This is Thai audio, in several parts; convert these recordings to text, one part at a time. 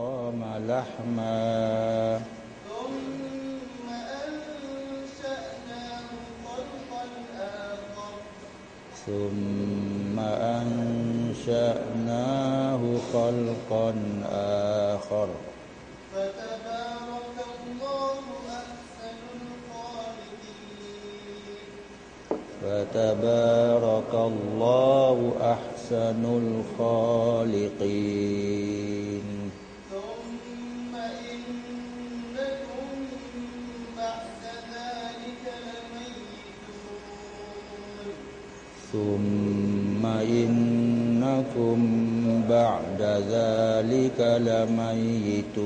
قام لحما. ثم أنشأناه خلقا آخر. ثم أنشأناه خلقا آخر. فتبارك الله أحسن الخالقين. فتبارك الله أحسن الخالقين. ثم إنكم بعد ذلك لميتون.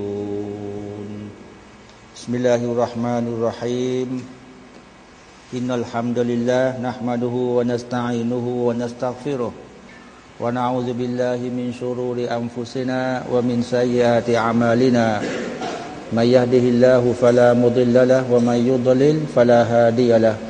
بسم الله الرحمن الرحيم. إن الحمد لله نحمده ونستعينه ونستغفره ونعوذ بالله من شرور أنفسنا ومن سيئات أعمالنا. من يهده الله فلا مضل له ومن يضلل فلا هادي له.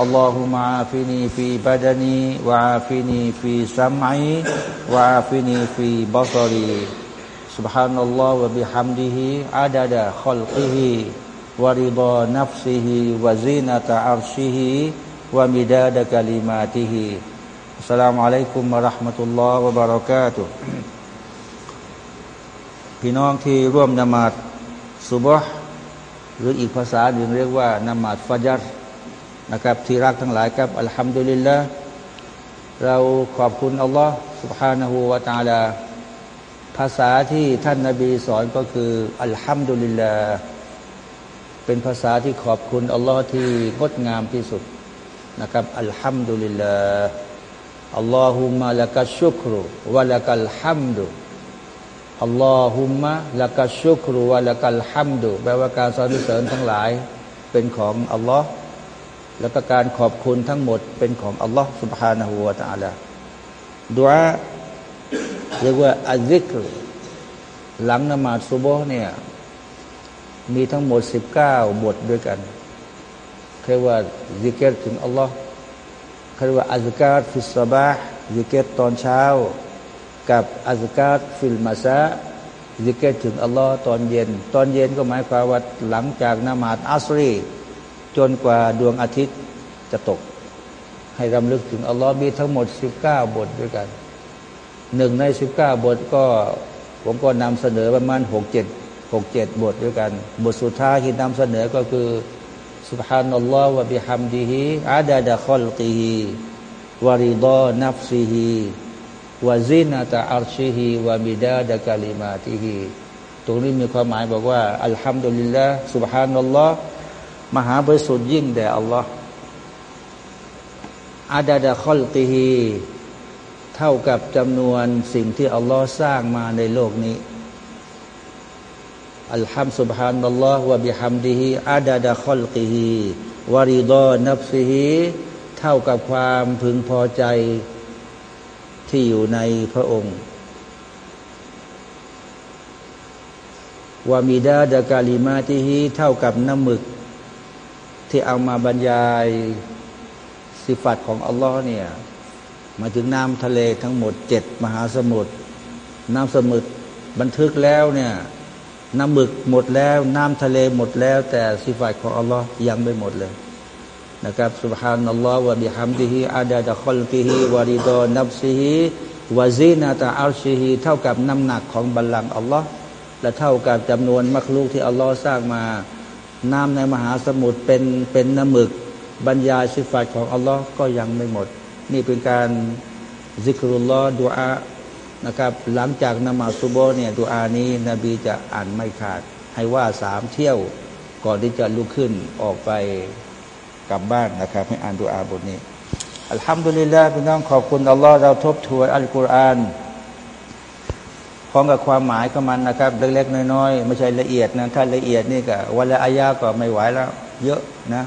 اللهم عافني في بدني وعافني في سمعي وعافني في بصري سبحان الله وبحمده عدد خلقه ورضا نفسه وزينة عرشه ومداد كلماته السلام عليكم ورحمة الله وبركاته พี่น้องที่ร่วมนมาดซุบฮ์หรืออีกภาษาหนึ่งเรียกว่านมาดฟัจร นะครับที่รักทั้งหลายครับอัลฮัมดุลิลละเราขอบคุณอัลลอฮ์ سبحانه และ تعالى ภาษาที่ท่านนาบีสอนก็คืออัลฮัมดุลิลละเป็นภาษาที่ขอบคุณอัลลอฮ์ที่งดงามที่สุดนะครับอัลฮัมดุลิลละอัลลอฮุมะละกัชุกรุวะละกัลฮัมดุอัลลอฮุมะละกัชุกรุวะละกัลฮัมดุแปลว่าการสรรเสริญทั้งหลายเป็นของอัลลอฮ์ และประการขอบคุณทั้งหมดเป็นของอัลลอฮ์ سبحانه และ تعالى ดุอาเรียกว่าอัลซิกรหลังนมาดซุโบฮ์เนี่ยมีทั้งหมดสิบเก้าบทด้วยกันเรียกว่าซิกเกตถึงอัลลอฮ์เรียกว่าอัลการฟิสบาห์ซิกเกตตอนเช้า กับอัลการฟิลมาซาซิกเกตถึงอัลลอฮ์ตอนเย็น ตอนเย็นก็หมายความว่าหลังจากนมาดอัสรี จนกว่าดวงอาทิตย์จะตก ให้รำลึกถึงอัลลอฮ์มีทั้งหมด 19 บทด้วยกัน หนึ่งใน 19 บทก็ผมก็นำเสนอประมาณ6 7 6 7 บทด้วยกัน บทสุดท้ายที่นำเสนอก็คือ سبحان الله وبحمده عدد خلقه ورضا نفسه وزنة عرشه ومداد كلماته ตรงนี้มีความหมายบอกว่า อัลฮัมดุลิลละ سبحان الله มหาบริสุทธิ์ยิ่งแด่อัลลอฮ์อาดาดะคอลกิฮีเท่ากับจำนวนสิ่งที่อัลลอฮ์สร้างมาในโลกนี้อัลฮัมสุบฮานัลลอฮ์วะบิฮัมดิฮีอาดาดะคอลกิฮีวาริดอนับซิฮีเท่ากับความพึงพอใจที่อยู่ในพระองค์วามิดาดะกาลิมาติฮีเท่ากับน้ำหมึก ที่เอามาบรรยายสิฟัตของอัลลอฮ์เนี่ยมาถึงน้ำทะเลทั้งหมดเจ็ดมหาสมุทรน้ำสมุทรบันทึกแล้วเนี่ยน้ำหมึกหมดแล้ว น้ำทะเลหมดแล้ว แต่สิฟัตของอัลลอฮ์ยังไม่หมดเลยนะครับسبحان الله وبحمده عدد خلقه ورضا نفسه وزنة عرشه เท่ากับน้ำหนักของบัลลังก์อัลลอฮ์และเท่ากับจำนวนมักลูกที่อัลลอฮ์สร้างมา น้ำในมหาสมุทรเป็นเป็นน้ำหมึกบรรยายสิฟัตของอัลลอฮ์ก็ยังไม่หมด นี่เป็นการซิกรุลลอฮ์ดูอานะครับ หลังจากนมาซุโบเนี่ยดูอานี้ นบีจะอ่านไม่ขาด ให้ว่าสามเที่ยวก่อนที่จะลุกขึ้นออกไปกลับบ้านนะครับ ให้อ่านดูอาบทนี้อัลฮัมดุลิลลาห์พี่น้องขอบคุณอัลลอฮ์เราทบทวนอัลกุรอาน พร้อมกับความหมายของมันนะครับ เล็กๆน้อยๆไม่ใช่ละเอียดนะถ้าละเอียดนี่ก็วันละอายาก็ไม่ไหวแล้ว เยอะนะ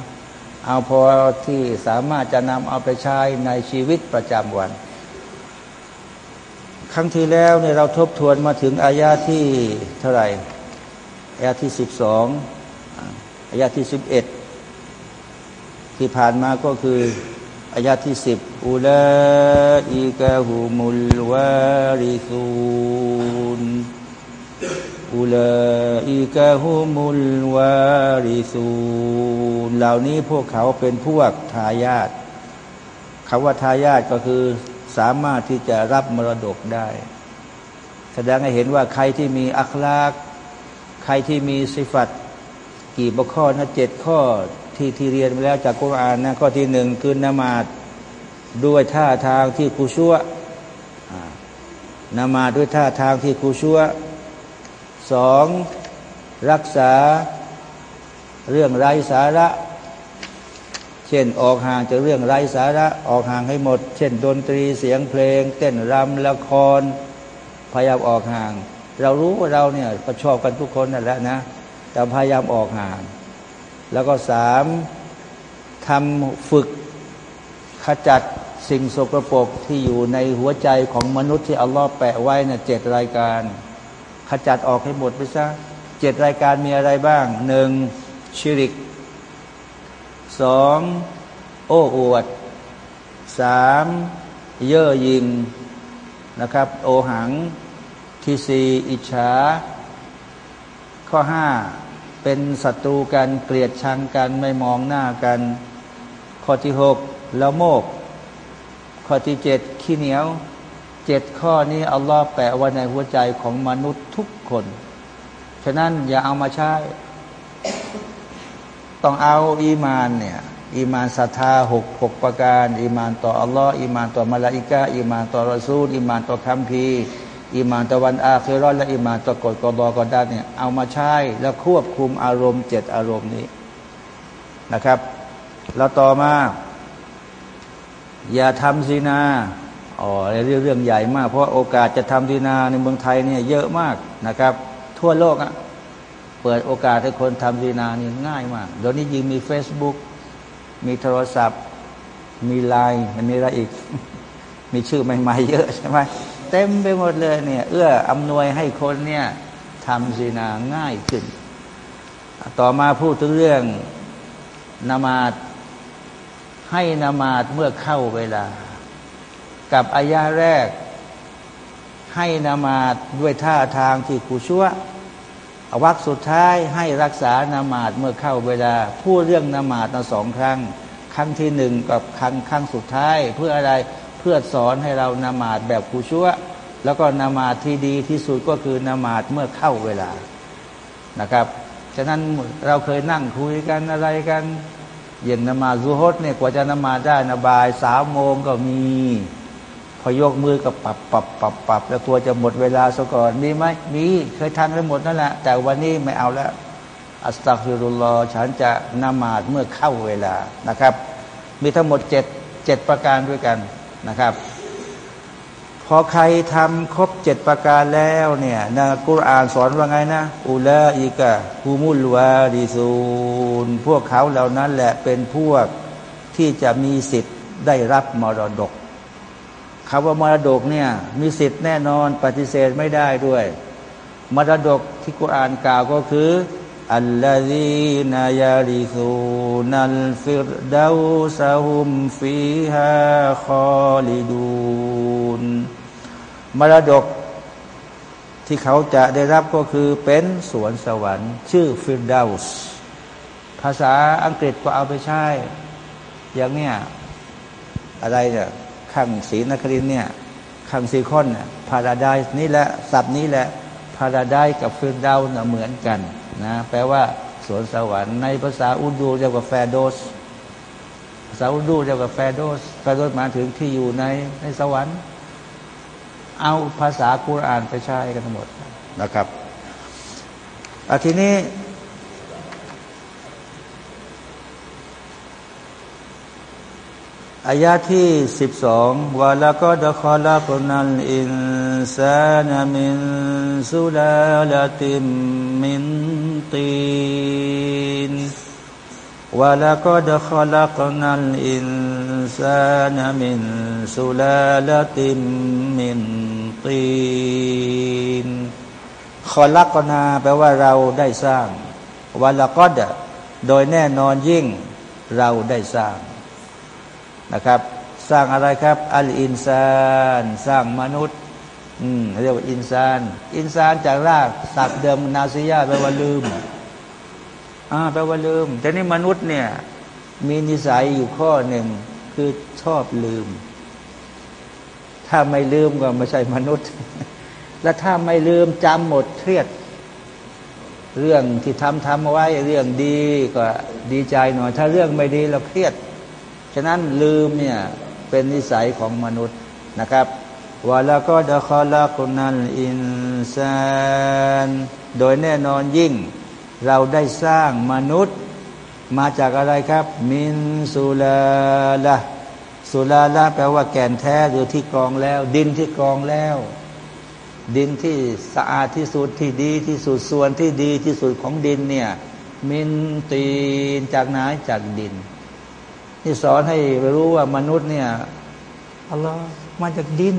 เอาพอที่สามารถจะนำเอาไปใช้ในชีวิตประจำวัน ครั้งที่แล้วเนี่ยเราทบทวนมาถึงอายาที่เท่าไหร่อายาที่สิบสองอายาที่สิบเอ็ดที่ผ่านมาก็คืออายาที่สิบ อุลาอิกะฮุมุลวาริซูนอุลาอิกะฮุมุลวาริซูนเหล่านี้พวกเขาเป็นพวกทายาทคำว่าทายาทก็คือสามารถที่จะรับมรดกได้ แสดงให้เห็นว่าใครที่มีอัคลาก ใครที่มีสิฟัตกี่บข้อนะเจ็ดข้อที่ที่เรียนไปแล้วจากกุรอานนะข้อที่หนึ่งคือนมาด ด้วยท่าทางที่คูชั่วนมาด้วยท่าทางที่คูชั่วสองรักษาเรื่องไร้สาระ เช่นออกห่างจากเรื่องไร้สาระออกห่างให้หมด เช่นดนตรีเสียงเพลง เต้นรำละคร พยายามออกห่าง เรารู้ว่าเราเนี่ยประชอบกันทุกคนนั่นแหละนะ แต่พยายามออกห่าง แล้วก็สามทำฝึกขจัด สิ่งสกรปรกที่อยู่ในหัวใจของมนุษย์ที่อัลลอฮ์แปะไว้นะ่ะเจ็ดรายการ ขจัดออกให้หมดไปซะเจ็ดรายการมีอะไรบ้างหนึ่งชิริกสองโอ้อวดสามเย่อยิงนะครับ โอหังที่สี่อิจฉา ข้อห้าเป็นศัตรูกันเกลียดชังกันไม่มองหน้ากัน ข้อที่หกแล้วโมก ข้อที่เจ็ดขี้เหนียวเจ็ดข้อนี้อัลลอฮ์แปะไว้ในหัวใจของมนุษย์ทุกคน ฉะนั้นอย่าเอามาใช้ ต้องเอาอีมานเนี่ยอีมานศรัทธาหกหกประการ อีมานต่ออัลลอฮ์อีมานต่อมาลาอิกาอีมานต่อรอซูลอีมานต่อคัมภีร์อิมานตะวันอาคือรอดและอิมานตะกดกบกอดาเนี่ยเอามาใช้แล้วควบคุมอารมณ์เจ็ดอารมณ์นี้นะครับ แล้วต่อมา อย่าทำซีนาอ๋อเรื่องเรื่องใหญ่มาก เพราะโอกาสจะทำซีนาในเมืองไทยเนี่ยเยอะมากนะครับ ทั่วโลกอะ่ะเปิดโอกาสให้คนทำซีนานี่ง่ายมากเดี๋ยวนี้ยิงมี Facebook มีโทรศัพท์ มีไลน์มันมีอะไรอีก มีชื่อใหม่ๆเยอะใช่ไหมเต็มไปหมดเลยเนี่ย เอื้ออำนวยให้คนเนี่ยทำซีนาง่ายขึ้น ต่อมาพูดถึงเรื่องนามา ให้นามาดเมื่อเข้าเวลา กับอายาแรก ให้นามาดด้วยท่าทางที่กูชั่ววักสุดท้ายให้รักษานามาดเมื่อเข้าเวลา พูดเรื่องนามาดสองครั้ง ครั้งที่หนึ่งกับครั้งครั้งสุดท้าย เพื่ออะไรเพื่อสอนให้เรานามาดแบบคูชัวแล้วก็นามาดที่ดีที่สุดก็คือนามาดเมื่อเข้าเวลานะครับ ฉะนั้นเราเคยนั่งคุยกันอะไรกัน เย็นนมาซูฮดเนี่ยกว่าจะนมาได้นาบายสามโมงก็มี พอยกมือก็ปรับปรับปรับปรับแล้วกลัวจะหมดเวลาซะก่อนมีไหมมีเคยทำไปหมดนั่นแหละแต่วันนี้ไม่เอาแล้วอัสตัฟิรุลลอฉันจะนมาดเมื่อเข้าเวลานะครับ มีทั้งหมดเจ็ดเจ็ดประการด้วยกันนะครับ พอใครทำครบเจ็ดประการแล้วเนี่ยนะกุรอานสอนว่าไงนะอุลาอิกะฮูมุลวาดิซูนพวกเขาเหล่านั้นแหละเป็นพวกที่จะมีสิทธิ์ได้รับมรดกคำว่ามรดกเนี่ยมีสิทธิ์แน่นอนปฏิเสธไม่ได้ด้วย มรดกที่กุรอานกล่าวก็คืออัลลอฮีนายาริซูนัลฟิรดาวซาฮุมฟีฮาคอลิดูน มรดกที่เขาจะได้รับก็คือเป็นสวนสวรรค์ ชื่อฟิรดาส์ภาษาอังกฤษก็เอาไปใช้ อย่างเนี้ยอะไรเนี่ยขังศรีนครินเนี่ยขังซีคอนเนี่ยพาราไดส์นี่แหละศัพท์นี้แหละพาราไดส์กับฟิรดาส์เหมือนกันนะแปลว่าสวนสวรรค์ในภาษาอุดูเรียกว่าแฟโดสซาษาอุดูเรียกว่าแฟโดสแฟโดสมาถึงที่อยู่ในในสวรรค์ เอาภาษากุรอานไปใช้กันทั้งหมดนะครับอาทีนี้ อายาที่สิบสองولقد خلقنا الإنسان من سلالة من طين ولقد خلقنا الإنسان من سلالة من طين خلقنا แปลว่าเราได้สร้าง ولقدโดยแน่นอนยิ่งเราได้สร้างนะครับ สร้างอะไรครับ อัลอินซานสร้างมนุษย์อืมเรียกว่าอินซาน อินซานจากรากศัพท์เดิมนาซียาแปลว่าลืม อ่าแปลว่าลืม แต่นี่มนุษย์เนี่ย มีนิสัยอยู่ข้อหนึ่งคือชอบลืม ถ้าไม่ลืมก็ไม่ใช่มนุษย์ และถ้าไม่ลืมจำหมดเครียด เรื่องที่ทำทำไว้เรื่องดีก็ดีใจหน่อย ถ้าเรื่องไม่ดีเราเครียด ฉะนั้นลืมเนี่ยเป็นนิสัยของมนุษย์นะครับวาล้วก็ดะคอลาคุนัลอินซานโดยแน่นอนยิ่ง เราได้สร้างมนุษย์มาจากอะไรครับ มินสุลาละสุลาละแปลว่าแก่นแท้หรือที่กรองแล้ว ดินที่กรองแล้ว ดินที่สะอาดที่สุดที่ดีที่สุดส่วนที่ดีที่สุดของดินเนี่ยมินตีนจากไหนจากดินที่สอนให้รู้ว่ามนุษย์เนี่ยอัลลอฮ์มาจากดิน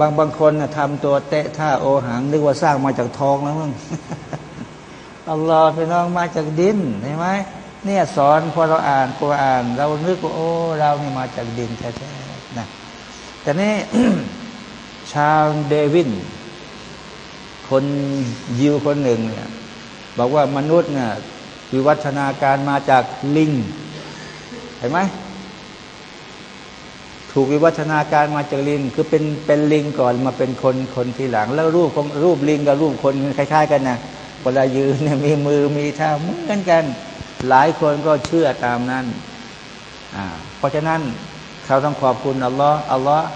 บางบางคนนะทำตัวเตะท่าโอหังนึกว่าสร้างมาจากทองแล้วมั้งอัลลอฮ์เป็นน้องมาจากดินเห็นไหมเนี่ยสอนพอเราอ่านกุรอาน เรานึกว่าโอ้ เรานี่มาจากดินแท้ๆนะแต่นี่ชาวเดวิน คนยิวคนหนึ่งเนี่ยบอกว่ามนุษย์เนี่ยวิวัฒนาการมาจากลิงเห็นไหม ถูกวิวัฒนาการมาจากลิง คือเป็นเป็นลิงก่อนมาเป็นคนคนทีหลัง แล้วรูปของรูปลิงกับรูปคนคล้าย ๆ กันนะเวลายืนเนี่ยมีมือมีเท้าเหมือนกัน หลายคนก็เชื่อตามนั้นอ่าเพราะฉะนั้นเขาต้องขอบคุณอัลลอฮ์อัลลอฮ์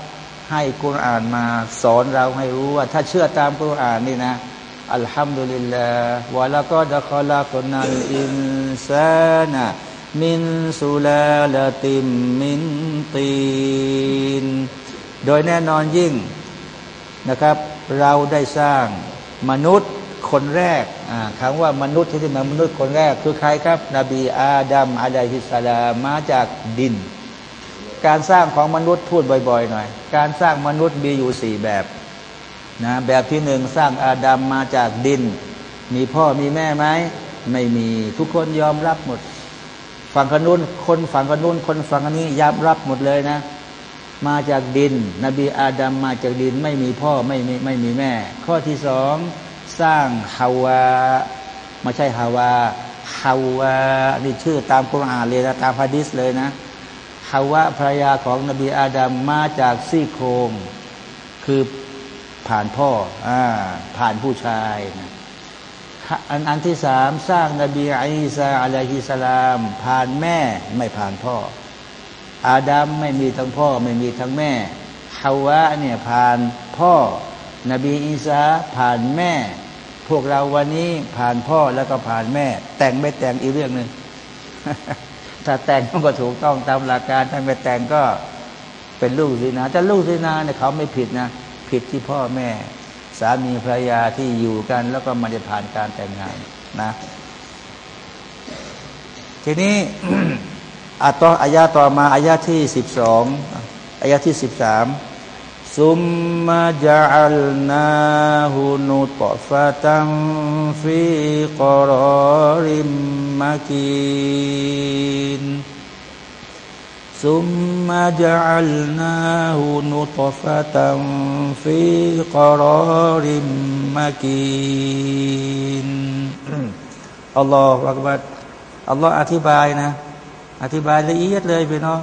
ให้กุรอานมาสอนเราให้รู้ว่า ถ้าเชื่อตามกุรอานนี่นะอัลฮัมดุลิลลาห์วะละก็ดะคอลาคนนัลอินซานะ มินสุลาลาติมมินตีน โดยแน่นอนยิ่งนะครับ เราได้สร้างมนุษย์คนแรกคำว่ามนุษย์ที่เป็นมนุษย์คนแรก คือใครครับ นบีอาดัมอะลัยฮิสสลามมาจากดิน การสร้างของมนุษย์พูดบ่อยๆหน่อย การสร้างมนุษย์มีอยู่สี่แบบนะแบบที่หนึ่งสร้างอาดัมมาจากดิน มีพ่อมีแม่ไหมไม่มีทุกคนยอมรับหมด ฝั่งขนุนคนฝั่งขนุนคนฝั่งนี้ยอมรับหมดเลยนะ มาจากดิน นบีอาดัมมาจากดินไม่มีพ่อไม่มีไม่มีแม่ ข้อที่สองสร้างฮาวาไม่ใช่ฮาวาฮาวานี่ชื่อตามคุรานเลยนะตามฮะดิษเลยนะฮาวาภรรยาของนบีอาดัมมาจากซี่โครงคือผ่านพ่ออ่าผ่านผู้ชายนะ อันอันที่สามสร้างนบีอิสาอะลัยฮิสลาม ผ่านแม่ไม่ผ่านพ่อ อาดัมไม่มีทั้งพ่อไม่มีทั้งแม่ฮาวะเนี่ยผ่านพ่อ นบีอีสาผ่านแม่ พวกเราวันนี้ผ่านพ่อแล้วก็ผ่านแม่ แต่งไม่แต่งอีกเรื่องหนึ่งถ้าแต่งก็ถูกต้องตามหลักการถ้าไม่แต่งก็เป็นลูกสินาแต่ลูกสินาเนี่ยเขาไม่ผิดนะ ผิดที่พ่อแม่ามีภรรยาที่อยู่กัน แล้วก็มาได้ผ่านการแต่งงานนะ ทีนี้อาต่อายาต่อมาอายาที่สิบสองอายาที่สิบสามซุมมาจัลนาหูนุตฟะตังฟีกรอริมมากีน ثم جعلناه نطفة في قرار مكين อัลลอฮฺอักบัดอัลลอฮฺอธิบายนะ อธิบายละเอียดเลยพี่น้อง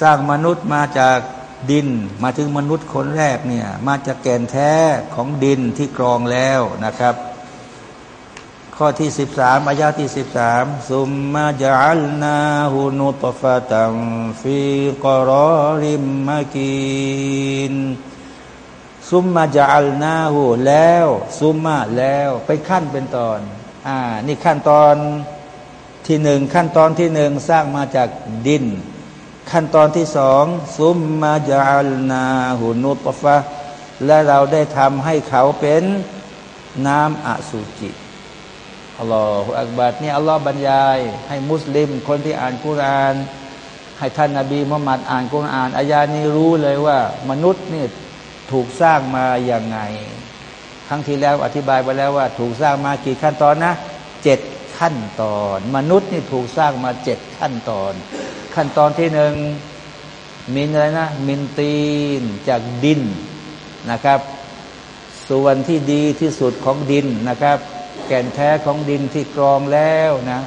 สร้างมนุษย์มาจากดิน มาถึงมนุษย์คนแรกเนี่ย มาจากแก่นแท้ของดินที่กรองแล้วนะครับ ข้อที่สิบสามอายาที่สิบสามซุมมาจัลนาหูนุตฟะตัมฟีกรอริมมากินซุมมาจัลนาหูแล้วซุมมาแล้วไปขั้นเป็นตอน อ่า นี่ขั้นตอนที่หนึ่งขั้นตอนที่หนึ่งสร้างมาจากดิน ขั้นตอนที่สองซุมมาจัลนาหูนุตฟะและเราได้ทำให้เขาเป็นน้ำอสุจิ อัลลอฮฺอักบัดนี่อัลลอฮ์บรรยาย ให้มุสลิม คนที่อ่านกุรอาน ให้ท่านนาบีมุฮัมมัดอ่านกุรอานอายานี้รู้เลยว่า มนุษย์นี่ถูกสร้างมาอย่างไง ครั้งที่แล้วอธิบายไปแล้วว่า ถูกสร้างมากี่ขั้นตอนนะเจ็ดขั้นตอน มนุษย์นี่ถูกสร้างมาเจ็ดขั้นตอน ขั้นตอนที่หนึ่งมินอะไรนะมินตีนจากดินนะครับ ส่วนที่ดีที่สุดของดินนะครับ แก่นแท้ของดินที่กรองแล้วนะ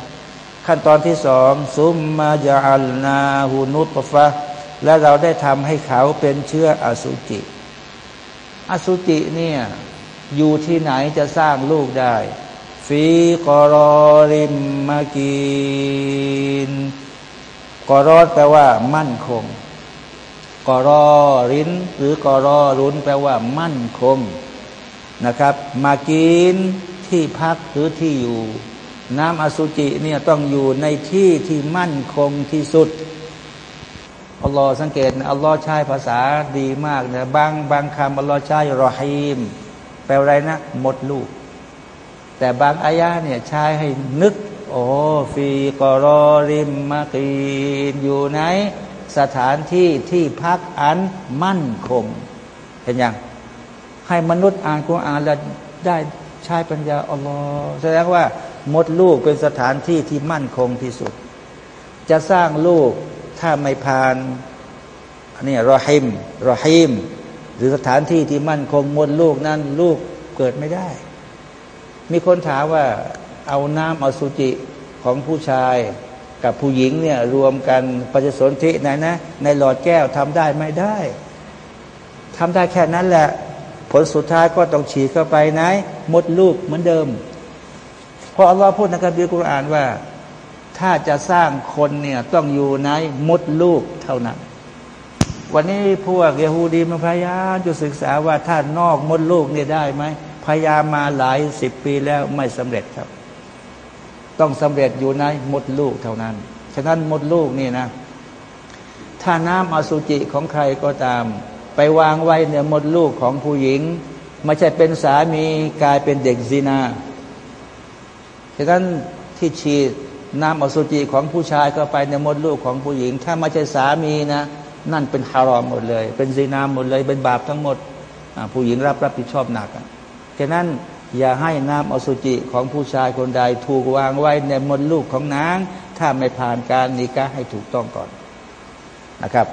ขั้นตอนที่สองซุมมาจาอัลนาหูนุตฟะและเราได้ทำให้เขาเป็นเชื้ออสุจิ อสุจิเนี่ยอยู่ที่ไหนจะสร้างลูกได้ ฟีกรอริมมากีนกรอดแปลว่า มั่นคงกรอรินหรือกรอรุนแปลว่า มั่นคงนะครับ มากีน ที่พักหรือที่อยู่ น้ำอสุจิเนี่ยต้องอยู่ในที่ที่มั่นคงที่สุดอัลลอฮ์สังเกตอัลลอฮ์ใช้ภาษาดีมากนะบางบางคำอัลลอฮ์ใช้รอฮีม แปลอะไรนะหมดลูก แต่บางอายะเนี่ยใช้ให้นึก โอ้ฟีกอรอริมมากีนอยู่ไหนสถานที่ที่พักอันมั่นคง เห็นยังให้มนุษย์อ่านกุรอานแล้วได้ ใช้ปัญญาอัลลอฮ์แสดงว่ามดลูกเป็นสถานที่ที่มั่นคงที่สุด จะสร้างลูกถ้าไม่ผ่านอันนี้รอฮิมรอฮิมหรือสถานที่ที่มั่นคงมดลูกนั้น ลูกเกิดไม่ได้ มีคนถามว่าเอาน้ำอสุจิของผู้ชายกับผู้หญิงเนี่ยรวมกันปัจสนธิไหนนะ ในหลอดแก้วทำได้ไม่ได้ทำได้แค่นั้นแหละ ผลสุดท้ายก็ต้องฉีดเข้าไปไหนมดลูกเหมือนเดิมพออัลลอฮ์พูดในคัมภีร์กุรอานว่า ถ้าจะสร้างคนเนี่ยต้องอยู่ในมดลูกเท่านั้น วันนี้พวกเยฮูดีมาพยายามจะศึกษาว่าถ้านอกมดลูกเนี่ยได้ไหมพยายามมาหลายสิบปีแล้วไม่สำเร็จครับ ต้องสำเร็จอยู่ในมดลูกเท่านั้น ฉะนั้นมดลูกนี่นะ ถ้าน้ำอสุจิของใครก็ตาม ไปวางไว้เนี่ยมดลูกของผู้หญิงไม่ใช่เป็นสามีกลายเป็นเด็กซีนาฉะนั้นที่ฉีดน้ำอสุจิของผู้ชายก็ไปในมดลูกของผู้หญิง ถ้าไม่ใช่สามีนะ นั่นเป็นฮารอมหมดเลย เป็นซีนาหมดเลย เป็นบาปทั้งหมด ผู้หญิงรับรับผิดชอบหนักฉะนั้นอย่าให้น้ำอสุจิของผู้ชายคนใด ถูกวางไว้ในมดลูกของนาง ถ้าไม่ผ่านการนิกาให้ถูกต้องก่อนนะครับ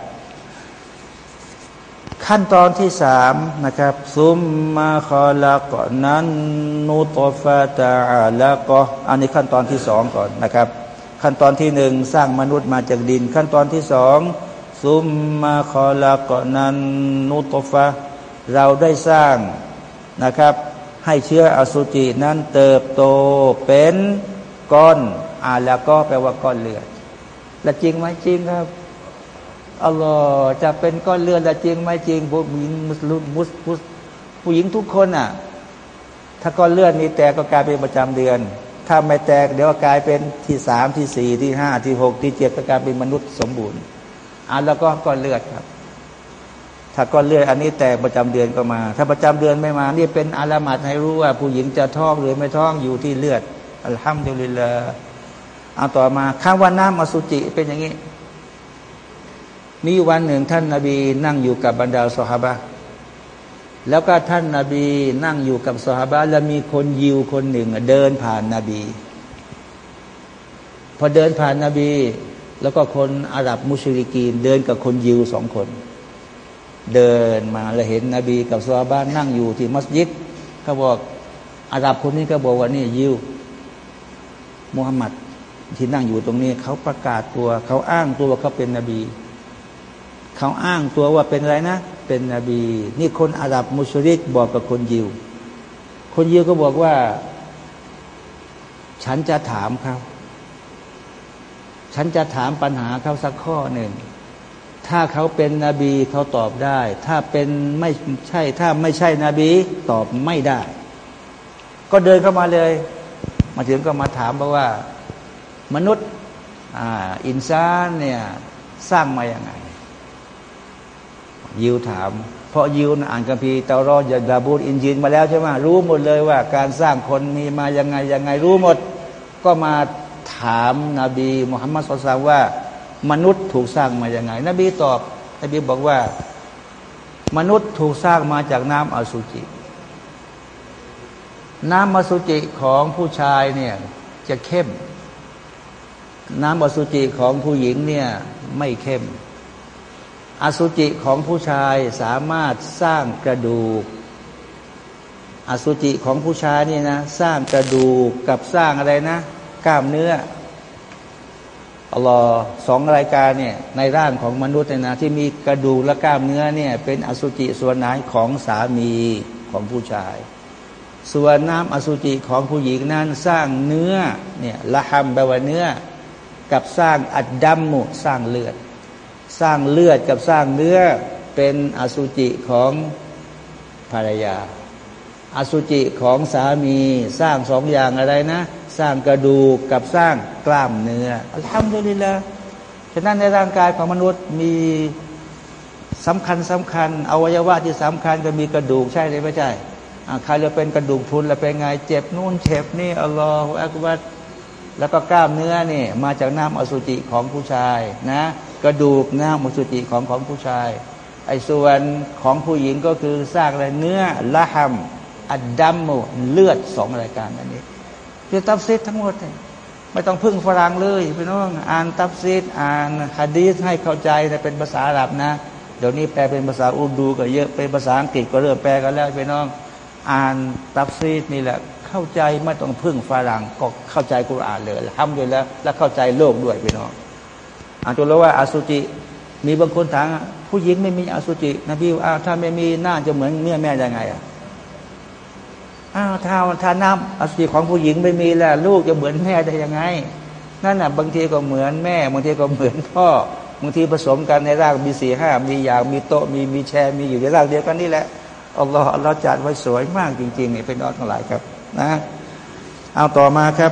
ขั้นตอนที่สามนะครับซุมมาคอละกนั้นนูตฟาตาละก็อันนี้ขั้นตอนที่สองก่อนนะครับ ขั้นตอนที่หนึ่งสร้างมนุษย์มาจากดิน ขั้นตอนที่สองซุมมาคอละกนั้นนูตฟาเราได้สร้างนะครับ ให้เชื้ออสุจินั้นเติบโตเป็นก้อนอาแล้วก็แปลว่าก้อนเลือดและจริงไหมจริงครับ อัลลอฮ์จะเป็นก้อนเลือดแต่จริงไม่จริงผู้หญิงมุสลิมมุสผู้หญิงทุกคนอะ ถ้าก้อนเลือดนี้แตกก็กลายเป็นประจำเดือน ถ้าไม่แตกเดี๋ยวกลายเป็นที่สามที่สี่ที่ห้าที่หกที่เจ็ดก็กลายเป็นมนุษย์สมบูรณ์อะแล้วก็ก้อนเลือดครับ ถ้าก้อนเลือดอันนี้แตกประจำเดือนก็มา ถ้าประจำเดือนไม่มา นี่เป็นอาลามัดให้รู้ว่า ผู้หญิงจะท้องหรือไม่ท้องอยู่ที่เลือดอัลฮัมดุลิลลาห์เอาต่อมาคำว่าน้ำอสุจิเป็นอย่างนี้ มีวันหนึ่งท่านนาบีนั่งอยู่กับบรรดาสหบะแล้วก็ท่านนาบีนั่งอยู่กับสหบะแล้วมีคนยิวคนหนึ่งเดินผ่านนาบี พอเดินผ่านนาบี แล้วก็คนอาหรับมุชริกีนเดินกับคนยิวสองคน เดินมาแล้วเห็นนบีกับสหบะนั่งอยู่ที่มัสยิดเขาบอกอาหรับคนนี้ก็บอกว่านี่ยิวมุฮัมมัดที่นั่งอยู่ตรงนี้เขาประกาศตัวเขาอ้างตัวเขาเป็นนบี เขาอ้างตัวว่าเป็นอะไรนะ เป็นนบี นี่คนอาหรับมุชริกบอกกับคนยิว คนยิวก็บอกว่า ฉันจะถามเขาฉันจะถามปัญหาเขาสักข้อหนึ่ง ถ้าเขาเป็นนบีเขาตอบได้ ถ้าเป็นไม่ใช่ ถ้าไม่ใช่นบี ตอบไม่ได้ ก็เดินเข้ามาเลย มาถึงก็มาถามบอกว่า มนุษย์อ่าอินซานเนี่ยสร้างมาอย่างไง ยิวถาม เพราะยิวอ่านกัมพีเตารอดยาดาบูดอินยินมาแล้วใช่ไหมรู้หมดเลยว่า การสร้างคนมีมายังไงยังไงรู้หมด ก็มาถามนาบีมุฮัมมัดสุลตานว่า มนุษย์ถูกสร้างมาย่างไง นบีตอบ นบีบอกว่า มนุษย์ถูกสร้างมาจากน้ำอสุจิ น้ำอสุจิของผู้ชายเนี่ยจะเข้ม น้ำอสุจิของผู้หญิงเนี่ยไม่เข้ม อสุจิของผู้ชายสามารถสร้างกระดูก อสุจิของผู้ชายนี่นะ สร้างกระดูกกับสร้างอะไรนะ กล้ามเนื้ออัลลอฮ์สองรายการเนี่ยในร่างของมนุษย์เนี่ยนะที่มีกระดูกและกล้ามเนื้อเนี่ยเป็นอสุจิส่วนไหนของสามีของผู้ชาย ส่วนน้ำอสุจิของผู้หญิงนั้นสร้างเนื้อเนี่ยละหัมแปลว่าเนื้อ กับสร้างอัดดัมมุสร้างเลือด สร้างเลือดกับสร้างเนื้อเป็นอสุจิของภรรยา อสุจิของสามีสร้างสองอย่างอะไรนะ สร้างกระดูกกับสร้างกล้ามเนื้อทำด้วยละฉะนั้นในร่างกายของมนุษย์มีสำคัญสำคัญอวัยวะที่สำคัญก็มีกระดูกใช่หรือไม่ใช่ใครจะเป็นกระดูกทุนแล้วเป็นไงเจ็บนู่นเจ็บนี่อัลลอฮฺอักบัดแล้วก็กล้ามเนื้อนี่มาจากน้ำอสุจิของผู้ชายนะ กระดูกน้ำอสุจิของของผู้ชาย ไอ้ส่วนของผู้หญิงก็คือสร้างอะไรเนื้อละหัมอัดดัมโมเลือดสองรายการอันนี้คือตับซีดทั้งหมดเลยไม่ต้องพึ่งฝรั่งเลยพี่น้องอ่านตับซีดอ่านฮะดีษให้เข้าใจเป็นภาษาอาหรับนะ เดี๋ยวนี้แปลเป็นภาษาอุดูก็เยอะเป็นภาษาอังกฤษก็เริ่มแปลกันแล้วพี่น้อง อ่านตับซีดนี่แหละเข้าใจไม่ต้องพึ่งฝรั่งก็เข้าใจกุรอานเลยทำด้วยแล้ว และเข้าใจโลกด้วยพี่น้อง อ่านตัวแล้วว่าอาสุจิ มีบางคนถามผู้หญิงไม่มีอสุจินบีอ้าวถ้าไม่มีน่าจะเหมือนเมียแม่ยังไงอะอ้าวถ้าถ้าน้ำอสุจิของผู้หญิงไม่มีแล้วลูกจะเหมือนแม่ได้ยังไง นั่นน่ะบางทีก็เหมือนแม่ บางทีก็เหมือนพ่อบางทีผสมกันในร่างมีสี่ห้ามีอย่างมีโต๊ะมีมีแชร์มีอยู่ในร่างเดียวกันนี่แหละอัลลอฮฺอัลลอฮฺจัดไว้สวยมากจริงๆนี่เป็นนอนทั้งหลายครับ นะ เอาต่อมาครับ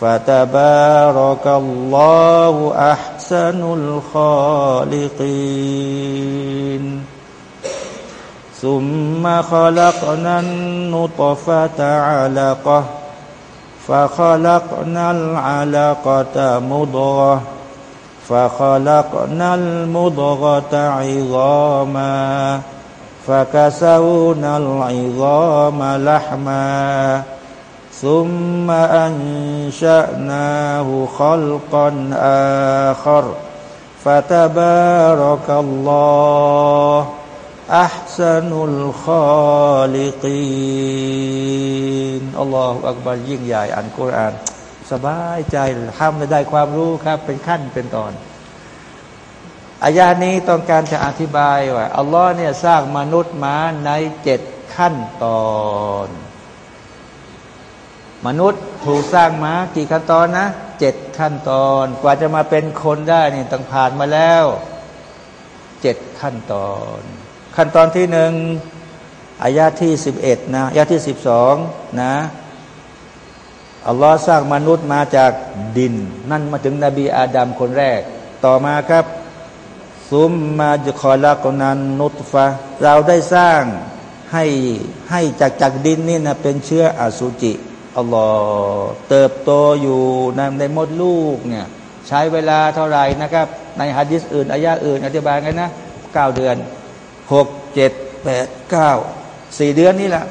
فتبارك الله أحسن الخالقين. ثم خلقنا النطفة علقة فخلقنا العلقة مضغة فخلقنا المضغة عظاما فكسونا العظام لحما. ثم أنشأناه خلقا آخر فتبارك الله أحسن الخالقين อัลลอฮฺอักบารยิ่งใหญ่อ่านกุรอาน สบายใจทำได้ความรู้ครับ เป็นขั้นเป็นตอนอายานี้ต้องการจะอธิบายว่าอัลลอฮ์เนี่ยสร้างมนุษย์มาในเจ็ดขั้นตอน มนุษย์ถูกสร้างมากี่ขั้นตอนนะเจ็ดขั้นตอน กว่าจะมาเป็นคนได้นี่ต้องผ่านมาแล้วเจ็ดขั้นตอน ขั้นตอนที่หนึ่งอายาที่สิบเอ็ดนะอายาที่สิบสองนะอัลลอฮ์สร้างมนุษย์มาจากดิน นั่นมาถึงนบีอาดัมคนแรก ต่อมาครับซุมมาจะคอยละกนันนุตฟะเราได้สร้างให้ให้จากจากดินนี่นะเป็นเชื้ออสุจิ อัลลอฮ์เติบโตอยู่ในในมดลูกเนี่ยใช้เวลาเท่าไหร่นะครับ ในฮะดิษอื่นอายาอื่น อธิบายกันนะเก้าเดือนหกเจ็ดแปดเก้าสี่เดือนนี่แหละ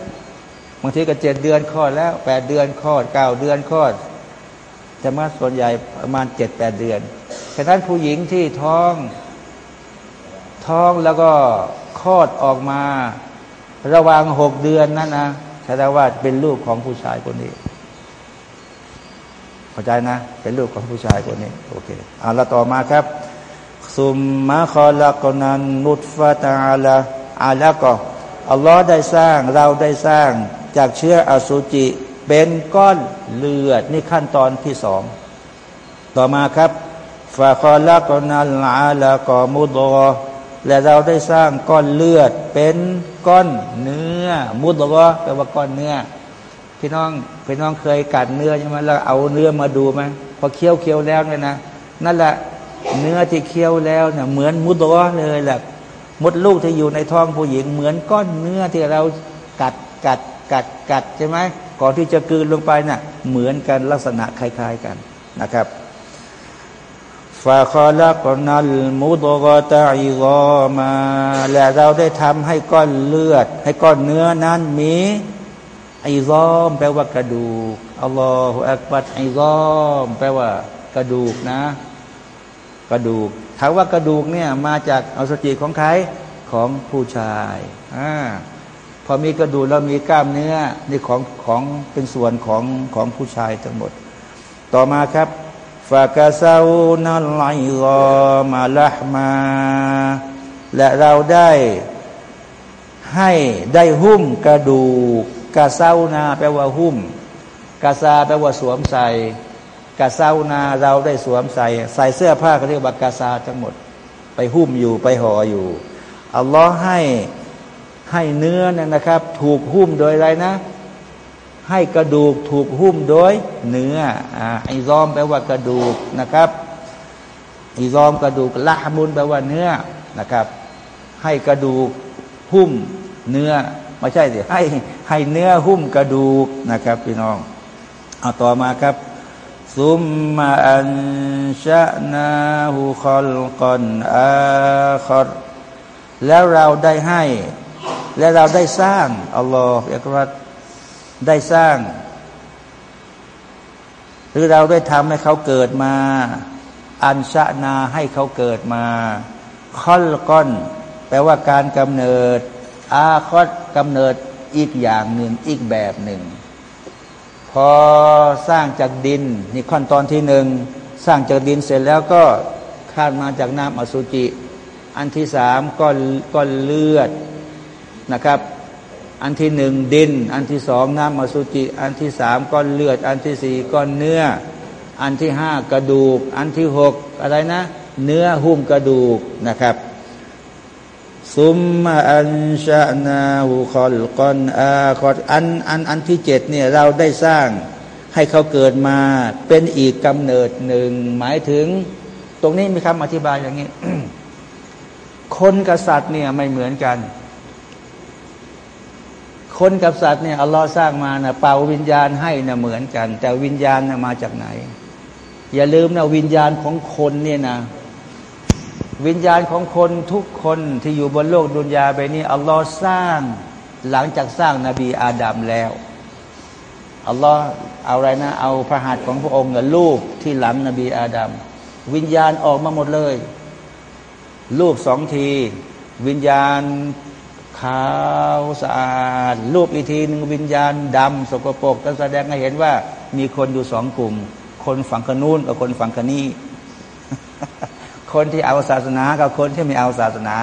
บางทีก็เจ็ดเดือนคลอดแล้วแปดเดือนคลอดเก้าเดือนคลอดแต่ว่าส่วนใหญ่ประมาณเจ็ดแปดเดือนฉะนั้นผู้หญิงที่ท้องท้องแล้วก็คลอดออกมา ระหว่างหกเดือนนั่นนะ แสดงว่าเป็นลูกของผู้ชายคนนี้เข้าใจนะ เป็นลูกของผู้ชายคนนี้โอเคเอาละต่อมาครับซุมมาคอลักนันนุตฟะตาลาอาละก็อัลลอฮ์ได้สร้างเราได้สร้างจากเชื้ออสุจิ เป็นก้อนเลือดนี่ขั้นตอนที่สองต่อมาครับฟาคอลักนันอาละกอมุดอ และเราได้สร้างก้อนเลือดเป็นก้อนเนื้อ มุดอแปลว่าก้อนเนื้อ พี่น้องพี่น้องเคยกัดเนื้อใช่ไหมแล้วเอาเนื้อมาดูไหมพอเคี้ยวเคี้ยวแล้วเนี่ยนะนั่นแหละเนื้อที่เคี้ยวแล้วเนี่ยเหมือนมุดอเลยแหละมดลูกที่อยู่ในท้องผู้หญิง เหมือนก้อนเนื้อที่เรากัดกัดกัดกัดใช่ไหมก่อนที่จะกืนลงไปนะ่ะเหมือนกันลักษณะคล้าย ๆกันนะครับ ฟาคอลักนัลมุดกตาอิกอมา และเราได้ทำให้ก้อนเลือด ให้ก้อนเนื้อนั้นมีไอซอม แปลว่ากระดูกอัลลอฮฺอักบัดไอซอม แปลว่ากระดูกนะ กระดูกถามว่ากระดูกเนี่ยมาจากอสุจิของใครของผู้ชายอ่าพอมีกระดูกแล้วมีกล้ามเนื้อนี่ของของเป็นส่วนของของผู้ชายทั้งหมด ต่อมาครับ ฟากาซานัลไลรอมาละมา และเราได้ให้ได้หุ้มกระดูกกาเซานาแปลว่าหุ้มกาซาแปลว่าสวมใส่กาเซานาเราได้สวมใส่ ใส่เสื้อผ้าเขาเรียกว่ากาซาทั้งหมด ไปหุ้มอยู่ไปห่ออยู่อัลลอฮ์ให้ให้เนื้อเนี่ยนะครับ ถูกหุ้มโดยอะไรนะ ให้กระดูกถูกหุ้มโดยเนื้ออ่าไอซอมแปลว่ากระดูกนะครับไอซอมกระดูกละมุนแปลว่าเนื้อนะครับ ให้กระดูกหุ้มเนื้อไม่ใช่สิให้ให้เนื้อหุ้มกระดูกนะครับพี่น้อง เอาต่อมาครับซุมมาอันชะนาหูคอลกอนอาคอรแล้วเราได้ให้ และเราได้สร้างอัลลอฮฺอักรัด ได้สร้าง หรือเราได้ทำให้เขาเกิดมา อันชะนาให้เขาเกิดมาคอลก้อน แปลว่าการกำเนิด อาคอดกำเนิดอีกอย่างหนึ่งอีกแบบหนึ่ง พอสร้างจากดินนี่ขั้นตอนที่หนึ่งสร้างจากดินเสร็จแล้วก็คาดมาจากน้ำอสุจิ อันที่สามก็ก็เลือดนะครับ อันที่หนึ่งดิน อันที่สองน้ำอสุจิ อันที่สามก้อนเลือด อันที่สี่ก้อนเนื้อ อันที่ห้ากระดูก อันที่หกอะไรนะ เนื้อหุ้มกระดูกนะครับซุมมาอันชานาหูคอลกอนอาคออันอันอันที่เจ็ดเนี่ยเราได้สร้างให้เขาเกิดมาเป็นอีกกำเนิดหนึ่ง หมายถึง ตรงนี้มีคำอธิบายอย่างนี้ คนกับสัตว์เนี่ยไม่เหมือนกัน คนกับสัตว์เนี่ยอัลลอฮ์สร้างมานะเป่าวิญญาณให้นะเหมือนกัน แต่วิญญาณนะมาจากไหน อย่าลืมนะวิญญาณของคนเนี่ยนะ วิญญาณของคนทุกคนที่อยู่บนโลกดุนยาไปนี้อัลลอฮ์สร้างหลังจากสร้างนาบีอาดัมแล้วอัลลอฮ์เอาอะไรนะ เอาพระหัตถ์ของพระองค์กับลูกที่หลังนบีอาดัมวิญญาณออกมาหมดเลยรูปสองที วิญญาณ ขาวสะอาด รูปอีกทีหนึ่งวิญญาณดำสกปรกก็แสดงให้เห็นว่า มีคนอยู่สองกลุ่ม คนฝั่งขนูนกับคนฝั่งขนี้คนที่เอาศาสนา กับคนที่ไม่เอาศาสนา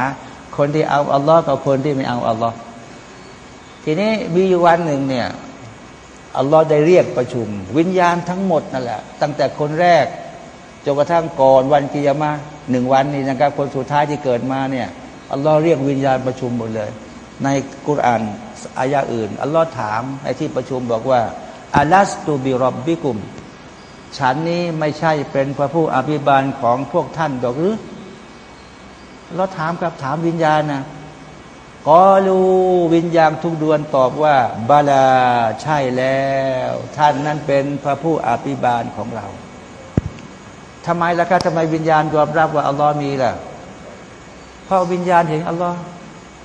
คนที่เอาอัลลอฮ์กับคนที่ไม่เอาอัลลอฮ์ทีนี้มีวันหนึ่งเนี่ยอัลลอฮ์ได้เรียกประชุม วิญญาณทั้งหมดนั่นแหละ ตั้งแต่คนแรกจนกระทั่งก่อนวันกิยามะหนึ่งวันนี้นะครับ คนสุดท้ายที่เกิดมาเนี่ย อัลลอฮ์เรียกวิญญาณประชุมหมดเลย ในกุรานอายะอื่น อัลลอฮ์ถามในที่ประชุมบอกว่าอัลัสตูบิรอบบิกุม ฉันนี้ไม่ใช่เป็นพระผู้อภิบาลของพวกท่านดอกหรือเราถามกับถามวิญญาณนะกอลูวิญญาณทุกดวงตอบว่าบาลาใช่แล้ว ท่านนั้นเป็นพระผู้อภิบาลของเราทำไมล่ะครับทำไมวิญญาณยอมรับว่าอัลลอฮ์มีล่ะ เพราะวิญญาณเห็นอัลลอฮ์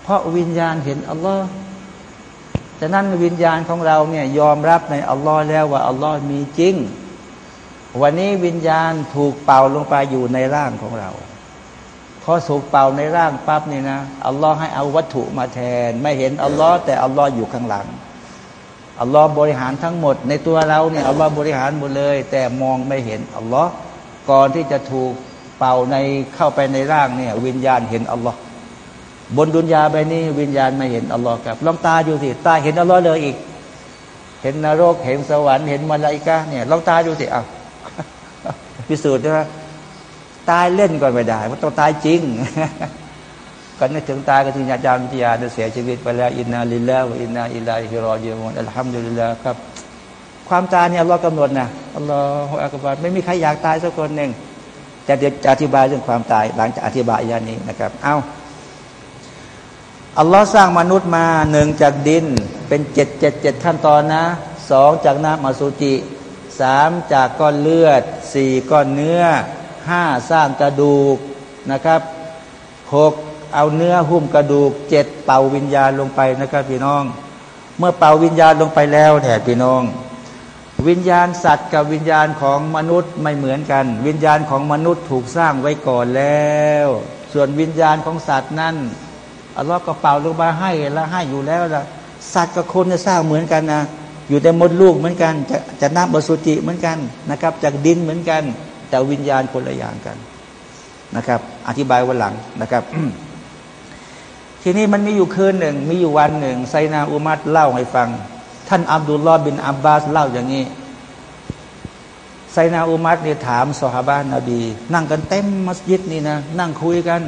เพราะวิญญาณเห็นอัลลอฮ์ฉะนั้นวิญญาณของเราเนี่ยยอมรับในอัลลอฮ์แล้วว่าอัลลอฮ์มีจริง วันนี้วิญญาณถูกเป่าลงไปอยู่ในร่างของเราพอถูกเป่าในร่างปั๊บนี่นะอัลลอฮ์ให้เอาวัตถุมาแทน ไม่เห็นอัลลอฮ์แต่อัลลอฮ์อยู่ข้างหลังอัลลอฮ์บริหารทั้งหมดในตัวเราเนี่ยอัลลอฮ์บริหารหมดเลย แต่มองไม่เห็นอัลลอฮ์ก่อนที่จะถูก เป่าในเข้าไปในร่างเนี่ย วิญญาณเห็นอัลลอฮ์บนดุนยาไปนี่วิญญาณไม่เห็นอัลลอฮ์ครับลองตาดูสิตาเห็นอัลลอฮ์เลยอีก เห็นนรกเห็นสวรรค์เห็นมลาอิกะเนี่ยลองตาดูสิอะพิสูจน์ใช่ไหมตายเล่นก่อนไม่ได้มันต้องตายจริงก่อนนึกถึงตายก็ถึงอาจารย์วิทยานเสียชีวิตไปแล้วอินนาลิลลาห์อินนาอิลัยฮิรอญิมุนอัลฮัมดุลิลลาห์ครับ ความตายเนี่ยเรากำหนดนะอัลลอฮฺอักบารไม่มีใครอยากตายสักคนหนึ่ง จะเดี๋ยวจะอธิบายเรื่องความตาย หลังจากอธิบายยานี้นะครับ เอาอัลลอฮ์สร้างมนุษย์มาหนึ่งจากดินเป็นเจ็ดเจ็ดเจ็ดขั้นตอนนะสองจากน้ำมาสุจิสามจากก้อนเลือดสี่ก้อนเนื้อห้าสร้างกระดูกนะครับหกเอาเนื้อหุ้มกระดูกเจ็ดเป่าวิญญาณลงไปนะครับพี่น้อง เมื่อเป่าวิญญาณลงไปแล้วเนี่พี่น้อง วิญญาณสัตว์กับวิญญาณของมนุษย์ไม่เหมือนกัน วิญญาณของมนุษย์ถูกสร้างไว้ก่อนแล้ว ส่วนวิญญาณของสัตว์นั้นอัลลอฮ์ก็เป่าลงมาให้แล้วให้อยู่แล้วละสัตว์กับคนจะสร้างเหมือนกันนะอยู่ในมดลูกเหมือนกันจะจะน้ำบสุจิเหมือนกันนะครับ จากดินเหมือนกัน แต่วิญญาณคนละอย่างกันนะครับ อธิบายวันหลังนะครับ ทีนี้มันมีอยู่คืนหนึ่ง มีอยู่วันหนึ่งไซนาอุมัดเล่าให้ฟัง ท่านอับดุลลอฮ์บินอับบาสเล่าอย่างนี้ไซนาอุมัดเนี่ยถามสฮาบานนบี นั่งกันเต็มมัสยิดนี่นะนั่งคุยกัน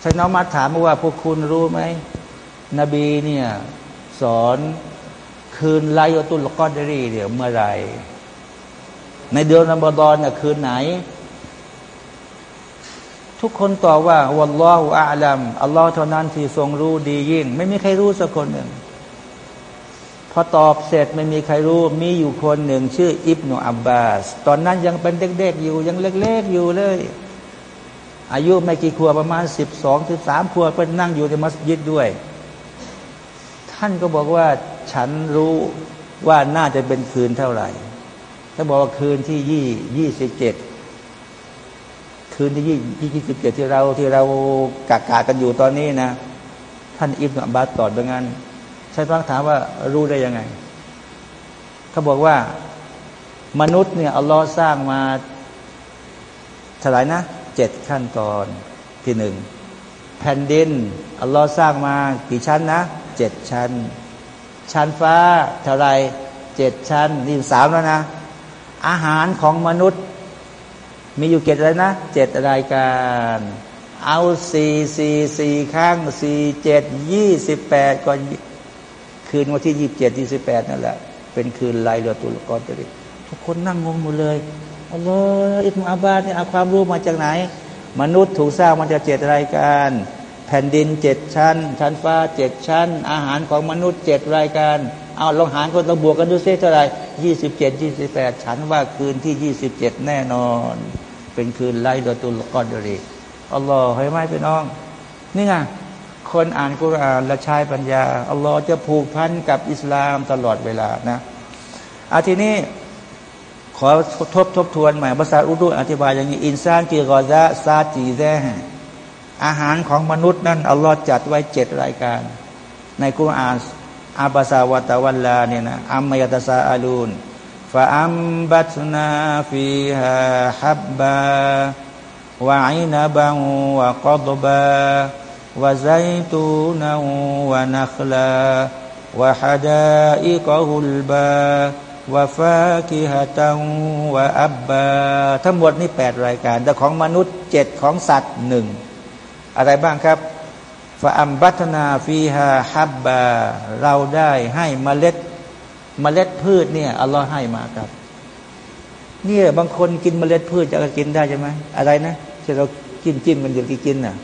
ไซนาอุมัดถามว่าพวกคุณรู้ไหมนบีเนี่ยสอนคืนไลยตุลกอดรีเดี๋ยวเมื่อไรในเดือนรอมฎอนเนี่ยคืนไหน ทุกคนตอบว่า วัลลอฮฺอาลัมอัลลอฮ์เท่านั้นที่ทรงรู้ดียิ่ง ไม่มีใครรู้สักคนหนึ่ง พอตอบเสร็จไม่มีใครรู้มีอยู่คนหนึ่งชื่ออิบนุอับบาส ตอนนั้นยังเป็นเด็กๆอยู่ยังเล็กๆอยู่เลย อายุไม่กี่ขวบประมาณสิบสองสิบสามขวบเป็นนั่งอยู่ในมัสยิดด้วย ท่านก็บอกว่าฉันรู้ว่าน่าจะเป็นคืนเท่าไหร่ถ้าบอกว่าคืนที่ยี่ยี่สิบเจ็ดคืนที่ยี่ยี่สิบเจ็ดที่เราที่เรากากากันอยู่ตอนนี้นะ ท่านอิบนาบาสตอบดังนั้ นใช่ฟังถามว่ารู้ได้ยังไง เขาบอกว่ามนุษย์เนี่ยอัลลอฮ์สร้างมาเท่าไหร่นะเจ็ดขั้นตอนที่หนึ่งแผ่นดินอัลลอฮ์สร้างมากี่ชั้นนะเจ็ดชั้น ชั้นฟ้าเท่าไรเจ็ดชั้นนี่สามแล้วนะ อาหารของมนุษย์ มีอยู่เจ็ดอะไรนะเจ็ดรายการ เอาสี่สี่สี่ข้างสี่เจ็ดยี่สิบแปดก็ คืนวันที่ยี่สิบเจ็ดยี่สิบแปดนั่นแหละ เป็นคืนไลเรือตุลกอตริทุกคนนั่งงงหมดเลยอัลลอฮ์อิบนาบาเนี่ยเอาความรู้มาจากไหน มนุษย์ถูกสร้างมาจากเจ็ดรายการ แผ่นดินเจ็ดชั้น ชั้นฟ้าเจ็ดชั้น อาหารของมนุษย์เจ็ดรายการ เอาลองหารคนต้องบวกกันดูซิเท่าไหร่ยี่สิบเจ็ดยี่สิบแปดฉันว่าคืนที่ยี่สิบเจ็ดแน่นอน เป็นคืนไล่ดตุลกอดรีอัลลอฮ์ให้ไหมพี่น้อง นี่ไง คนอ่านกุรอานและใช้ปัญญาอัลลอฮ์จะผูกพันกับอิสลามตลอดเวลานะอาทีนี้ขอทบทบทวนใหม่ภาษาอุดุอธิบายอย่างนี้ อินซานกีกอซาซาจีแซอาหารของมนุษย์นั้นอัลลอฮ์จัดไว้เจ็ดรายการ ในกุรอานอับสาวะตะวันลาเนี่ยนะอัมมยตาซาอาลูนฟาอัมบัตนาฟีฮาฮับบาวะอินบังวะกอดบา วะไซตูนวะนัคลาวะฮัดาอิกฮุลบาวะฟาคิฮะตังวะอับบาทั้งหมดนี่แปดรายการ แต่ของมนุษย์เจ็ดของสัตว์หนึ่งอะไรบ้างครับฟาอัมบัตนาฟีฮาฮับบา เราได้ให้เมล็ดเมล็ดพืชเนี่ยอัลลอฮ์ให้มาครับ เนี่ยบางคนกินเมล็ดพืชจะกินได้ใช่ไหมอะไรนะที่เราจิ้มจิ้มกันอยู่ที่กินน่ะ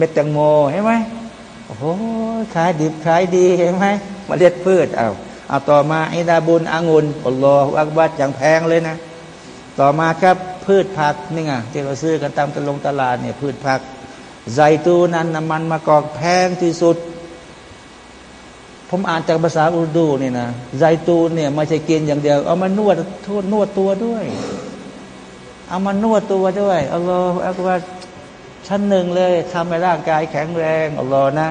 เม็ดแตงโมเห็นไหมโอ้โหขายดิบขายดีเห็นไหมมาเล็ดพืชเอาเอาต่อมาไอ้ดาบุญองุ่นอัลลอฮฺอักบัดอย่างแพงเลยนะ ต่อมาครับพืชผักนี่ไงที่เราซื้อกันตามตลงตลาดเนี่ยพืชผักไซตูนั้นน้ำมันมะกอกแพงที่สุด ผมอ่านจากภาษาอุรดูนี่นะไซตูนเนี่ยไม่ใช่กินอย่างเดียว เอามานวดทวดนวดตัวด้วย เอามานวดตัวด้วยอัลลอฮฺอักบาร ชั้นหนึ่งเลยทำให้ร่างกายแข็งแรงอัลลอฮ์นะ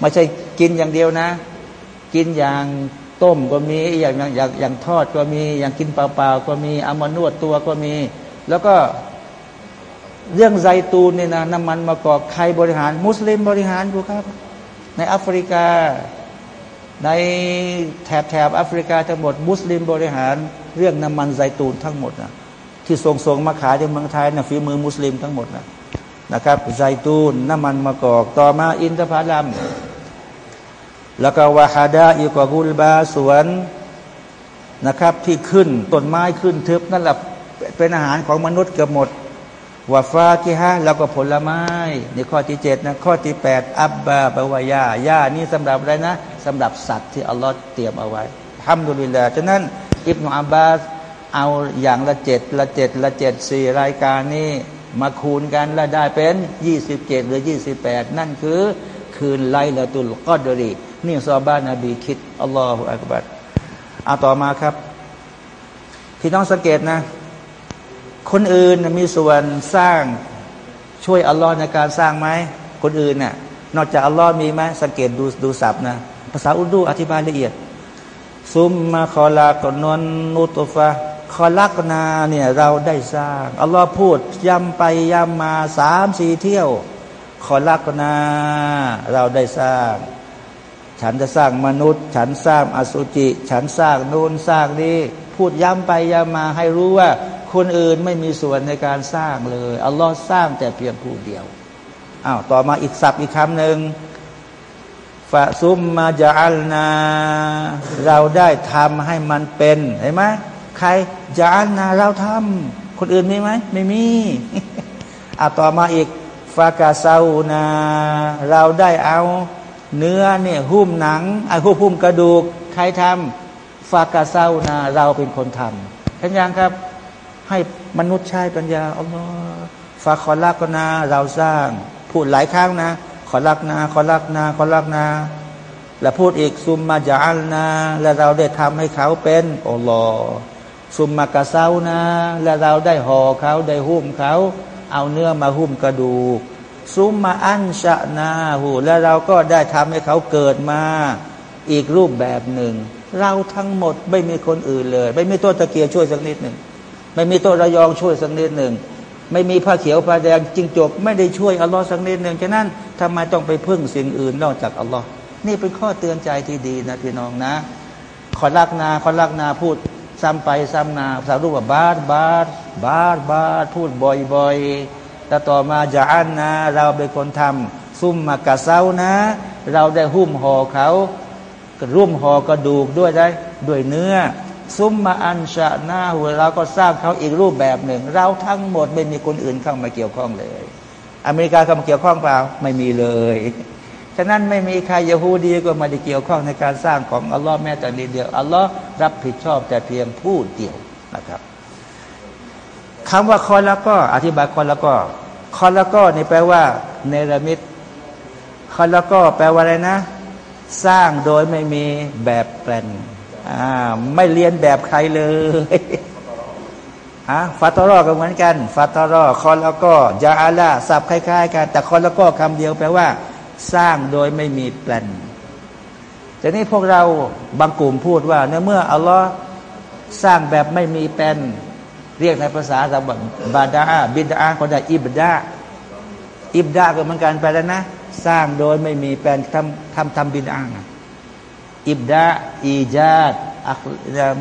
ไม่ใช่กินอย่างเดียวนะ กินอย่างต้มก็มีอย่างอย่างอย่างทอดก็มีอย่างกินเปล่าๆก็มีเอามานวดตัวก็มี แล้วก็เรื่องไซตูนเนี่ยนะน้ำมันมะกอกใครบริหาร มุสลิมบริหารดูครับ ในแอฟริกา ในแถบแถบแอฟริกาทั้งหมด มุสลิมบริหารเรื่องน้ำมันไซตูนทั้งหมดนะที่ส่งส่งมาขายในเมืองไทยนะฝีมือมุสลิมทั้งหมดนะ นะครับไซตูนน้ำมันมะกอกต่อมาอินทผลัมแล้วก็วาฮาดาอิกอกุลบาสวนนะครับ ที่ขึ้นต้นไม้ขึ้นทึบนั่นแหละเป็นอาหารของมนุษย์เกือบหมดวาฟากิฮะแล้วก็ผลไม้ในข้อที่เจ็ดนะข้อที่แปดอับบาบาวายาญานี่สำหรับอะไรนะสำหรับสัตว์ที่อัลลอฮ์เตรียมเอาไว้ทำดุลิลาฉะนั้นอิบนาอับบาสเอาอย่างละเจ็ดละเจ็ดละเจ็ดสี่รายการนี้ มาคูณกันแล้วได้เป็นยี่สิบเจ็ดหรือยี่สิบแปดนั่นคือ คืนไลละตุลกอดรีนี่ซอบ้านนบีคิดอัลลอฮฺอักบัดเอาต่อมาครับ พี่น้องสังเกตนะ คนอื่นมีส่วนสร้างช่วยอัลลอฮ์ในการสร้างไหมคนอื่นเนี่ยนอกจากอัลลอฮ์มีไหมสังเกตดูดูศัพท์นะภาษาอุดูอธิบายละเอียดซุมมาคอลากนนนุตฟะ คอลักนาเนี่ยเราได้สร้าง อัลลอฮ์พูดย้ำไปย้ำมาสามสี่เที่ยว คอลักนา เราได้สร้าง ฉันจะสร้างมนุษย์ ฉันสร้างอสุจิ ฉันสร้างนูนสร้างนี้ พูดย้ำไปย้ำมาให้รู้ว่า คนอื่นไม่มีส่วนในการสร้างเลย อัลลอฮ์สร้างแต่เพียงผู้เดียวอ้าวต่อมาอีกศัพท์อีกคำหนึ่งฟะซุมมาจาลนา เราได้ทำให้มันเป็นเห็นไหม ใครจาลนาเราทำคนอื่นมีไหมไม่มีอ่าต่อมาอีกฟากาซานา เราได้เอาเนื้อเนี่ยหุ้มหนังไอ้หุ้มหุ้มกระดูก ใครทำฟากาเซานา เราเป็นคนทำท่านยังครับ ให้มนุษย์ใช้ปัญญาอัลลอฮ์ฟาคอลักนา เราสร้าง พูดหลายครั้งนะ ขอรักนา ขอรักนา ขอรักนา แล้วพูดอีกซุมมาจาลนา และเราได้ทำให้เขาเป็นอัลลอฮ์ ซุมมากาเซานาและเราได้ห่อเขาได้หุ้มเขา เอาเนื้อมาหุ้มกระดูกซุมมาอันชะนาหูและเราก็ได้ทำให้เขาเกิดมาอีกรูปแบบหนึ่ง เราทั้งหมดไม่มีคนอื่นเลย ไม่มีตัวตะเกียบช่วยสักนิดหนึ่งไม่มีตัวระยองช่วยสักนิดหนึ่งไม่มีผ้าเขียวผ้าแดงจิงจบ ไม่ได้ช่วยอัลลอฮ์สักนิดหนึ่งฉะนั้นทำไมต้องไปพึ่งสิ่งอื่นนอกจากอัลลอฮ์นี่เป็นข้อเตือนใจที่ดีนะพี่น้องนะ ขอรักนาขอรักนาพูด ซ้ำไปซ้ำนาสารุว่าบาดบาดบาดบาดพูดบ่อยๆแต่ต่อมาจะอันนะ เราเป็นคนทำซุ่มมากระเซานะ เราได้หุ้มห่อเขาร่วมห่อกระดูกด้วยได้ ด้วยเนื้อ ซุ่มมาอันชะหน้าหัวเราก็สร้างเขาอีกรูปแบบหนึ่ง เราทั้งหมดไม่มีคนอื่นเข้ามาเกี่ยวข้องเลย อเมริกาเข้ามาเกี่ยวข้องเปล่าไม่มีเลย ฉะนั้นไม่มีใครยะฮูดีก็มาได้เกี่ยวข้องในการสร้างของอัลลอฮ์แม้แต่นิดเดียวอัลลอฮ์รับผิดชอบแต่เพียงผู้เดียวนะครับคำว่าคอแล้วก็ อธิบายคอแล้วก็คอแล้วก็นี่แปลว่าเนรมิตคอแล้วก็แปลว่าอะไรนะ สร้างโดยไม่มีแบบแปลนอ่าไม่เรียนแบบใครเลยฮะฟาตรอก็เหมือนกันฟาตรอคอแล้วก็ยาอาลาสับคล้ายๆกันแต่คอแล้วก็คำเดียวแปลว่า สร้างโดยไม่มีแปลนแต่นี้พวกเราบางกลุ่มพูดว่าเเมื่ออัลลอฮ์สร้างแบบไม่มีแปลนเรียกในภาษาสบบาดาบิดาก็ได้อิบดาอิบดาก็เหมือนกันไปแล้วนะ สร้างโดยไม่มีแปลนทำทำทำบิดาอิบดาอีจาดอัก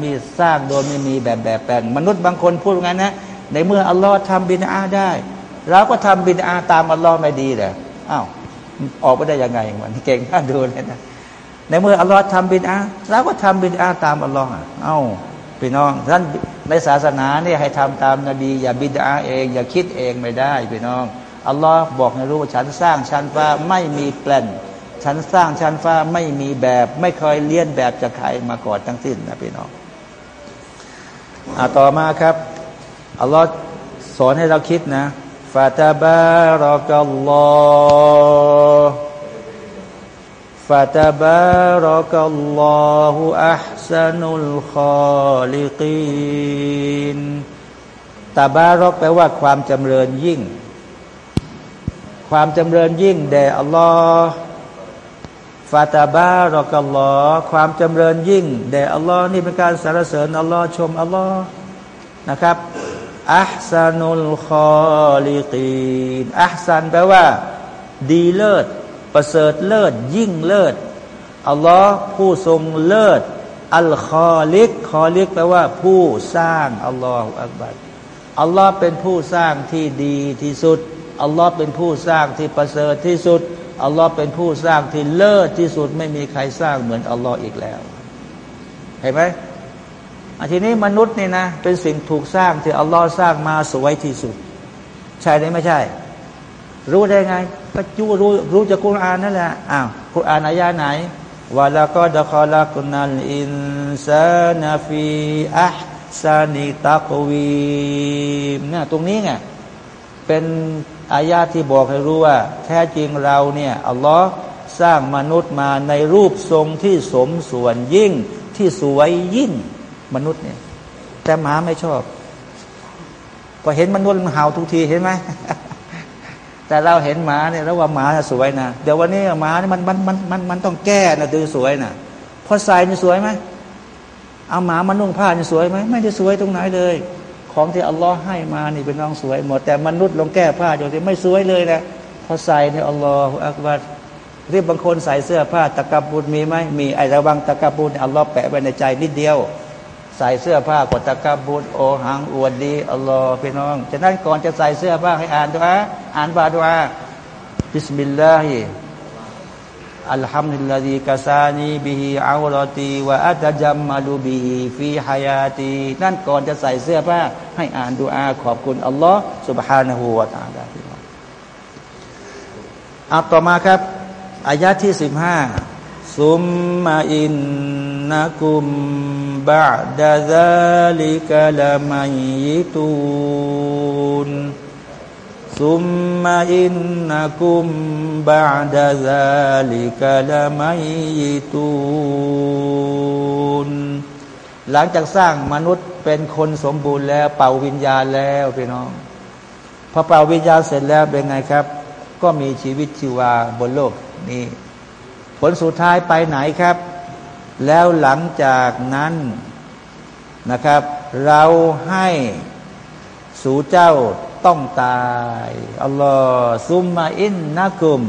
มีสร้างโดยไม่มีแบบแบบแปลนมนุษย์บางคนพูดงั้นนะในเมื่ออัลลอฮ์ทำบิดาได้เราก็ทำบิดาตามอัลลอฮ์ไม่ดีเลยอ้าว ออกไปได้ยังไงมันเก่งน่าดูเลยนะในเมื่ออัลลอฮ์ทำบิดาเราก็ทำบิดาตามอัลลอฮ์เอ้าพี่น้องท่านในศาสนาเนี่ยให้ทำตามนบีอย่าบิดาเอง อย่าคิดเองไม่ได้พี่น้องอัลลอฮ์บอกให้รู้ว่าฉันสร้างชั้นฟ้าไม่มีแปลนฉันสร้างชั้นฟ้าไม่มีแบบ ไม่เคยเลี้ยนแบบจากใครมาก่อนทั้งสิ้นนะพี่น้องอ่าต่อมาครับอัลลอฮ์สอนให้เราคิดนะ ฟาตาบารอกัลลอฮ์ فتبارك الله أحسن الخالقين ตาบารอกแปลว่าความจำเริญยิ่ง ความจำเริญยิ่งแด่อัลลอฮ์ฟาตาบารอกัลลอฮ์ความจำเริญยิ่งแด่อัลลอฮ์นี่เป็นการสรรเสริญอัลลอฮ์ชมอัลลอฮ์นะครับ อัพซานุลคอลิกأحسن แปลว่า ดีเลิศ ประเสริฐเลิศ ยิ่งเลิศอัลลอฮ์ผู้ทรงเลิศ الخالق خالق แปลว่า ผู้สร้างالله أكبرอัลลอฮ์เป็นผู้สร้างที่ดีที่สุดอัลลอฮ์เป็นผู้สร้างที่ประเสริฐที่สุดอัลลอฮ์เป็นผู้สร้างที่เลิศที่สุด ไม่มีใครสร้างเหมือนอัลลอฮ์อีกแล้ว เห็นไหม อันทีนี้มนุษย์นี่นะ เป็นสิ่งถูกสร้างที่อัลลอฮ์สร้างมาสวยที่สุด ใช่ไหมไม่ใช่ รู้ได้ไง ก็จูรู้รู้จากคุรานนั่นแหละอ้าวคุรานอายาไหนولقد خلقنا الإنسان في أحسن تقويم เนี่ยตรงนี้ไงเป็นอายาที่บอกให้รู้ว่า แท้จริงเราเนี่ยอัลลอฮ์สร้างมนุษย์มาในรูปทรงที่สมส่วนยิ่งที่สวยยิ่ง มนุษย์เนี่ย แต่หมาไม่ชอบพอเห็นมนุษย์มันเห่าทุกทีเห็นไหมแต่เราเห็นหมาเนี่ยแล้วว่าหมาสวยนะเดี๋ยววันนี้หมาเนี่ยมันมันมันมันมันต้องแก้นะดูสวยนะพอใส่นี่สวยไหมเอาหมามานุ่งผ้านี่สวยไหมไม่ได้สวยตรงไหนเลย ของที่อัลลอฮ์ให้มานี่เป็นน้องสวยหมดแต่มนุษย์ลงแก้ผ้าอยู่ที่ไม่สวยเลยนะพอใส่เนี่ยอัลลอฮฺอักบัรเรียบบางคนใส่เสื้อผ้าตะกับบุญมีไหมมีไอระวังตะกับบุญอัลลอฮ์แปะไว้ในใจนิดเดียว ใส่เสื้อผ้ากดตะกับบุญโอหังอวดดีอัลลอฮ์พี่น้องฉะนั้นก่อนจะใส่เสื้อผ้าให้อ่านดูอาอ่านบาดูอาบิสมิลลาฮิอัลฮัมดุลิลลาฮิกาซานีบิฮิอาวรตีวะอัตจัมมาลูบิฮิฟีฮายาตีนั่นก่อนจะใส่เสื้อผ้าให้อ่านดูอาขอบคุณอัลลอฮ์ سبحانه และ تعالى อัต่อมาครับอายะที่สิบห้า ซุมมาอินนักุมบะดะซาลิกะละมัยตูนซุมมาอินนักุมบะดะซาลิกะละมัยตูนหลังจากสร้างมนุษย์เป็นคนสมบูรณ์แล้ว เป่าวิญญาณแล้วพี่น้องพอเป่าวิญญาณเสร็จแล้วเป็นไงครับ ก็มีชีวิตชีวาบนโลกนี้ ผลสุดท้ายไปไหนครับ แล้วหลังจากนั้นนะครับ เราให้สู่เจ้าต้องตายอัลลอฮ์ซุมมาอินนักุม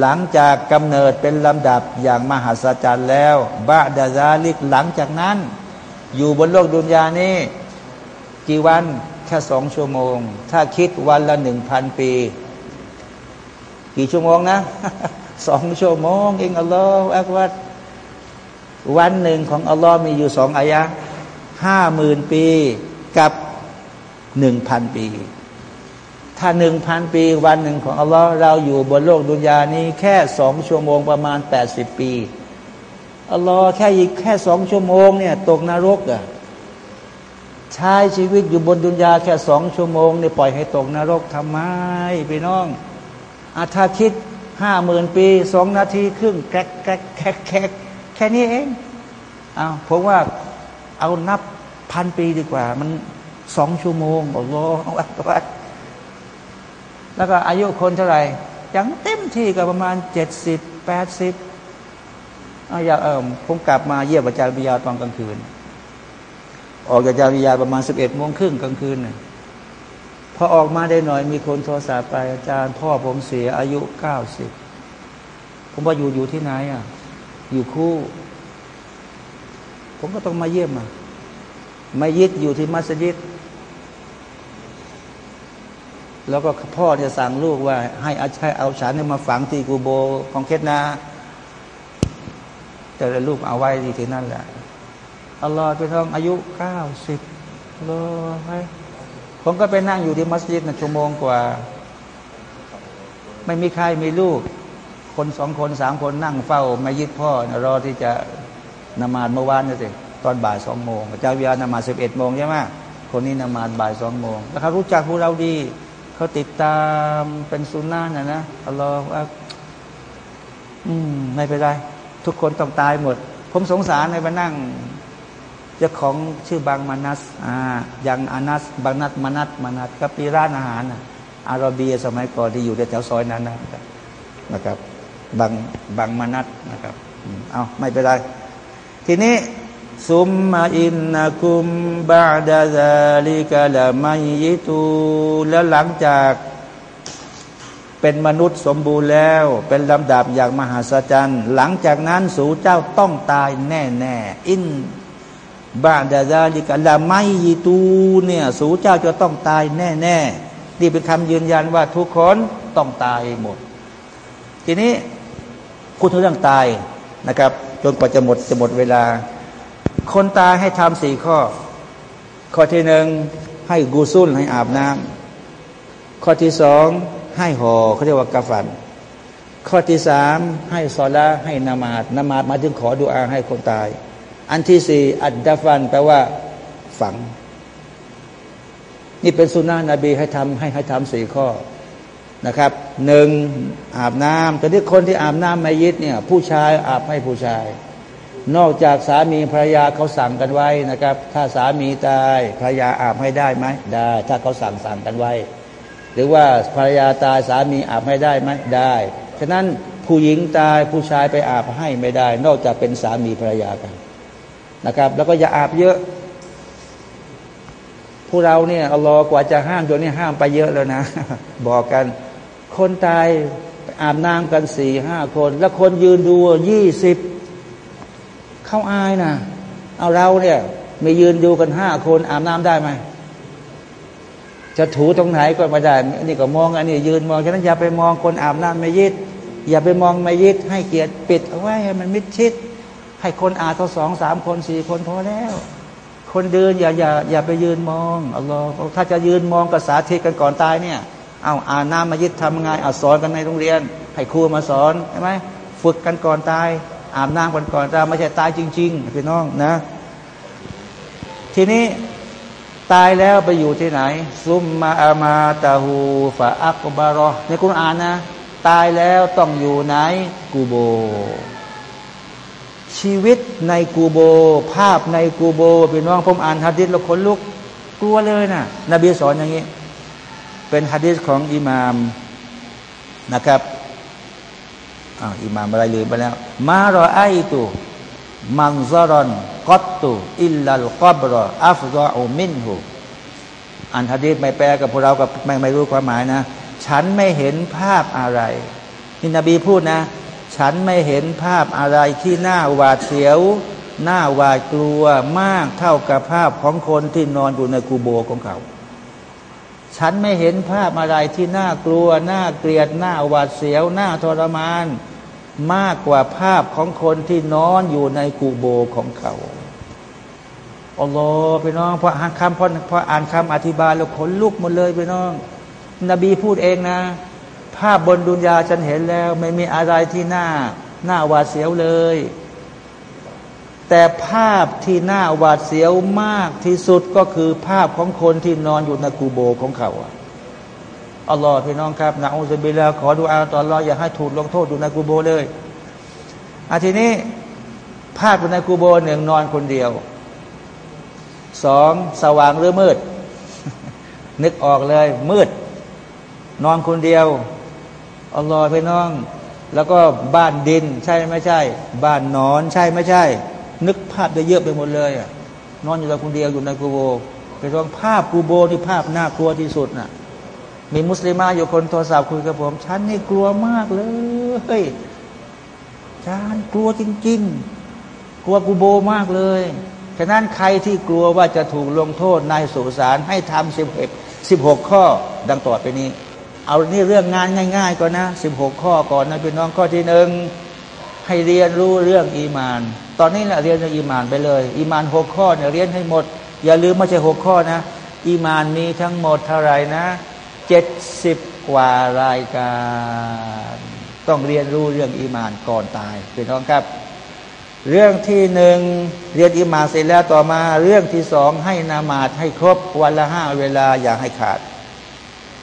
หลังจากกำเนิดเป็นลำดับอย่างมหัศจรรย์แล้วบาดาซาลิกหลังจากนั้น อยู่บนโลกดุนยานี้ กี่วันแค่สองชั่วโมง ถ้าคิดวันละหนึ่งพันปี กี่ชั่วโมงนะ สองชั่วโมงเองอัลลอฮฺอักวัดวันหนึ่งของอัลลอฮ์มีอยู่สองอายะห้าหมื่นปีกับหนึ่งพันปี ถ้าหนึ่งพันปีวันหนึ่งของอัลลอฮ์เราอยู่บนโลกดุนยานี้แค่สองชั่วโมงประมาณแปดสิบปีอัลลอฮ์แค่อีกแค่สองชั่วโมงเนี่ยตกนรกอะ่ะใช้ชีวิตอยู่บนดุนยาแค่สองชั่วโมงเนี่ยปล่อยให้ตกนรกทำไมพี่น้องอาถ้าคิด ห้าหมื่นปีสองนาทีครึ่งแกรกแกรกแกรกแกรกแค่นี้เองเอาผมว่าเอานับพันปีดีกว่า มันสองชั่วโมงอัลลอฮฺอักบัรแล้วก็อายุคนเท่าไหร่ยังเต็มที่ก็ประมาณเจ็ดสิบแปดสิบอาอยาเออผมกลับมาเยี่ยมอาจารย์วิยาตอนกลางคืน ออกจากอาจารย์วิยาประมาณสิบเอ็ดโมงครึ่งกลางคืนเนี่ย พอออกมาได้หน่อยมีคนโทรศัพท์ไปอาจารย์พ่อผมเสียอายุเก้าสิบผมว่าอยู่อยู่ที่ไหนอะ อยู่คู่ ผมก็ต้องมาเยี่ยมอะมายิดอยู่ที่มัสยิด แล้วก็พ่อเนี่ยสั่งลูกว่า ให้อาชัยเอาฉันเนี่ยมาฝังที่กูโบของเคสนา แต่ลูกเอาไว้ที่นั่นแหละอัลลอฮ์ไปทองอายุเก้าสิบรอไว้ ผมก็ไปนั่งอยู่ที่มัสยิดนะชั่วโมงกว่า ไม่มีใครมีลูก คนสองคนสามคนนั่งเฝ้ามายิดพ่อนะรอที่จะนมาดเมื่อวานนี่สิตอนบ่ายสองโมงเจ้าวิยานมาสิบเอ็ดโมงใช่ไหมคนนี้นมาดบ่ายสองโมงแล้วเขารู้จักพวกเราดีเขาติดตามเป็นสุนนะนะนะอัลลอฮฺอืมไม่เป็นไรทุกคนต้องตายหมด ผมสงสารในมานั่ง เจ้าของชื่อบางมานัสอ่าอย่างอานัสบางนัดมานัสมานัสก็ปีร้านอาหารอาราเบียสมัยก่อนที่อยู่แถวซอยนั้นนะครับนะครับ บางบางมานัสนะครับเอาไม่เป็นไร ทีนี้ซุมมาอินนักุมบาดาซาลิกะละมัยยิตูแล้วหลังจากเป็นมนุษย์สมบูรณ์แล้ว เป็นลำดับอย่างมหาศาลหลังจากนั้นสู่เจ้าต้องตายแน่แน่อิน บาดาซาลิกะละไมยิตูเนี่ย สูเจ้าจะต้องตายแน่แน่นี่เป็นคำยืนยันว่าทุกคนต้องตายหมด ทีนี้พูดถึงเรื่องตายนะครับ จนกว่าจะหมดจะหมดเวลา คนตายให้ทำสี่ข้อ ข้อที่หนึ่งให้กูซุลให้อาบน้ำข้อที่สองให้ห่อเขาเรียกว่ากาฟัน ข้อที่สามให้ซอละให้นามาดนามาดมาถึงขอดุอาให้คนตาย อันที่สี่อัดดาฟันแปลว่า ฝัง นี่เป็นสุนนะนบีให้ทำให้ให้ทำสี่ข้อนะครับหนึ่งอาบน้ำแต่ที่คนที่อาบน้ำไม่ยิดเนี่ย ผู้ชายอาบให้ผู้ชาย นอกจากสามีภรรยาเขาสั่งกันไว้นะครับ ถ้าสามีตายภรรยาอาบให้ได้ไหมได้ ถ้าเขาสั่งสั่งกันไว้ หรือว่าภรรยาตายสามีอาบให้ได้ไหมได้ฉะนั้นผู้หญิงตายผู้ชายไปอาบให้ไม่ได้ นอกจากเป็นสามีภรรยากัน นะครับ แล้วก็อย่าอาบเยอะ ผู้เราเนี่ยอัลลอฮ์กว่าจะห้ามตัวนี้ห้ามไปเยอะแล้วนะ บอกกัน คนตายอาบน้ำกันสี่ห้าคน แล้วคนยืนดูยี่สิบเข้าอายนะเอาเราเนี่ยม่ยืนดูกันห้าคนอาบน้ำได้ไหมจะถูตรงไหนก็ไม่ได้อันนี้ก็มองอันนี้ยืนมอง ฉะนั้นอย่าไปมองคนอาบน้ำไม่ยิด อย่าไปมองไม่ยิด ให้เกียรติปิดเอาไว้ให้มันมิดชิด ให้คนอาบเขาสองสามคนสี่คนพอแล้ว คนเดินอย่าอย่าอย่าไปยืนมองอัลลอฮ์ถ้าจะยืนมองก็สาธิตกันก่อนตายเนี่ย เอาอ่านน้ำมายิดทำไงเอาสอนกันในโรงเรียน ให้ครูมาสอนใช่ไหมฝึกกันก่อนตาย อาบน้ำก่อนก่อนตายไม่ใช่ตายจริงๆพี่น้องนะ ทีนี้ตายแล้วไปอยู่ที่ไหน ซุมมาอามาตาหูฟาอักบารอในคุรานนะ ตายแล้วต้องอยู่ไหนกูโบ ชีวิตในกูโบ ภาพในกูโบพี่น้องผมอ่านฮะดิษแล้วขนลุกกลัวเลยนะนบีสอนอย่างนี้ เป็นฮะดิษของอิหมามนะครับอ้าวอิหมามอะไรลืมไปแล้ว มารอไอตุมังซารอนกอตตุอิลลัลกับรออัฟรออูมินหูอันฮะดีษไม่แปลกับพวกเรากับไม่ไม่รู้ความหมายนะ ฉันไม่เห็นภาพอะไรนี่นบีพูดนะ ฉันไม่เห็นภาพอะไรที่น่าหวาดเสียว หน้าหวาดกลัวมากเท่ากับภาพของคนที่นอนอยู่ในกูโบของเขา ฉันไม่เห็นภาพอะไรที่น่ากลัวน่าเกลียดน่าหวาดเสียวน่าทรมาน มากกว่าภาพของคนที่นอนอยู่ในกูโบของเขาอัลลอฮ์พี่น้องพออ่านคำพอพออ่านคำอธิบายแล้วขนลุกหมดเลยพี่น้อง นบีพูดเองนะ ภาพบนดุนยาฉันเห็นแล้ว ไม่มีอะไรที่น่าหน้าหวาดเสียวเลย แต่ภาพที่น่าหวาดเสียวมากที่สุดก็คือภาพของคนที่นอนอยู่ในกูโบของเขาอัลลอฮ์พี่น้องครับนะอุซบิลลาขอดูอาตอนรออย่าให้ถูกลงโทษอยู่ในกูโบเลยอาทีนี้ภาพอยู่ในกูโบหนึ่งนอนคนเดียวสองสว่างหรือมืด นึกออกเลยมืด นอนคนเดียว อัลลอฮ์พี่น้อง แล้วก็บ้านดินใช่ไม่ใช่ บ้านนอนใช่ไม่ใช่ นึกภาพได้เยอะไปหมดเลยนอนอยู่แต่คนเดียวอยู่ในกูโบไปลองภาพกูโบที่ภาพน่ากลัวที่สุดน่ะ มีมุสลิมาอยู่คนโทรศัพท์คุยกับผมฉันนี่กลัวมากเลยฉันกลัวจริง ๆ กลัวกูโบมากเลยฉะนั้นใครที่กลัวว่าจะถูกลงโทษในสุสานให้ทำสิบเอ็ดสิบหกข้อดังต่อไปนี้ เอานี่เรื่องงานง่ายๆก่อนนะสิบหกข้อก่อนนะพี่น้องข้อที่หนึ่งให้เรียนรู้เรื่องอีมาน ตอนนี้แหละเรียนเรื่องอีมานไปเลย อีมานหกข้อเนี่ยเรียนให้หมด อย่าลืมไม่ใช่หกข้อนะ อีมานมีทั้งหมดเท่าไหร่นะเจ็ดสิบกว่ารายการ ต้องเรียนรู้เรื่องอีมานก่อนตายพี่น้องครับ เรื่องที่หนึ่งเรียนอิมาเสร็จแล้วต่อมา เรื่องที่สองให้นามาดให้ครบวันละห้าเวลาอย่าให้ขาด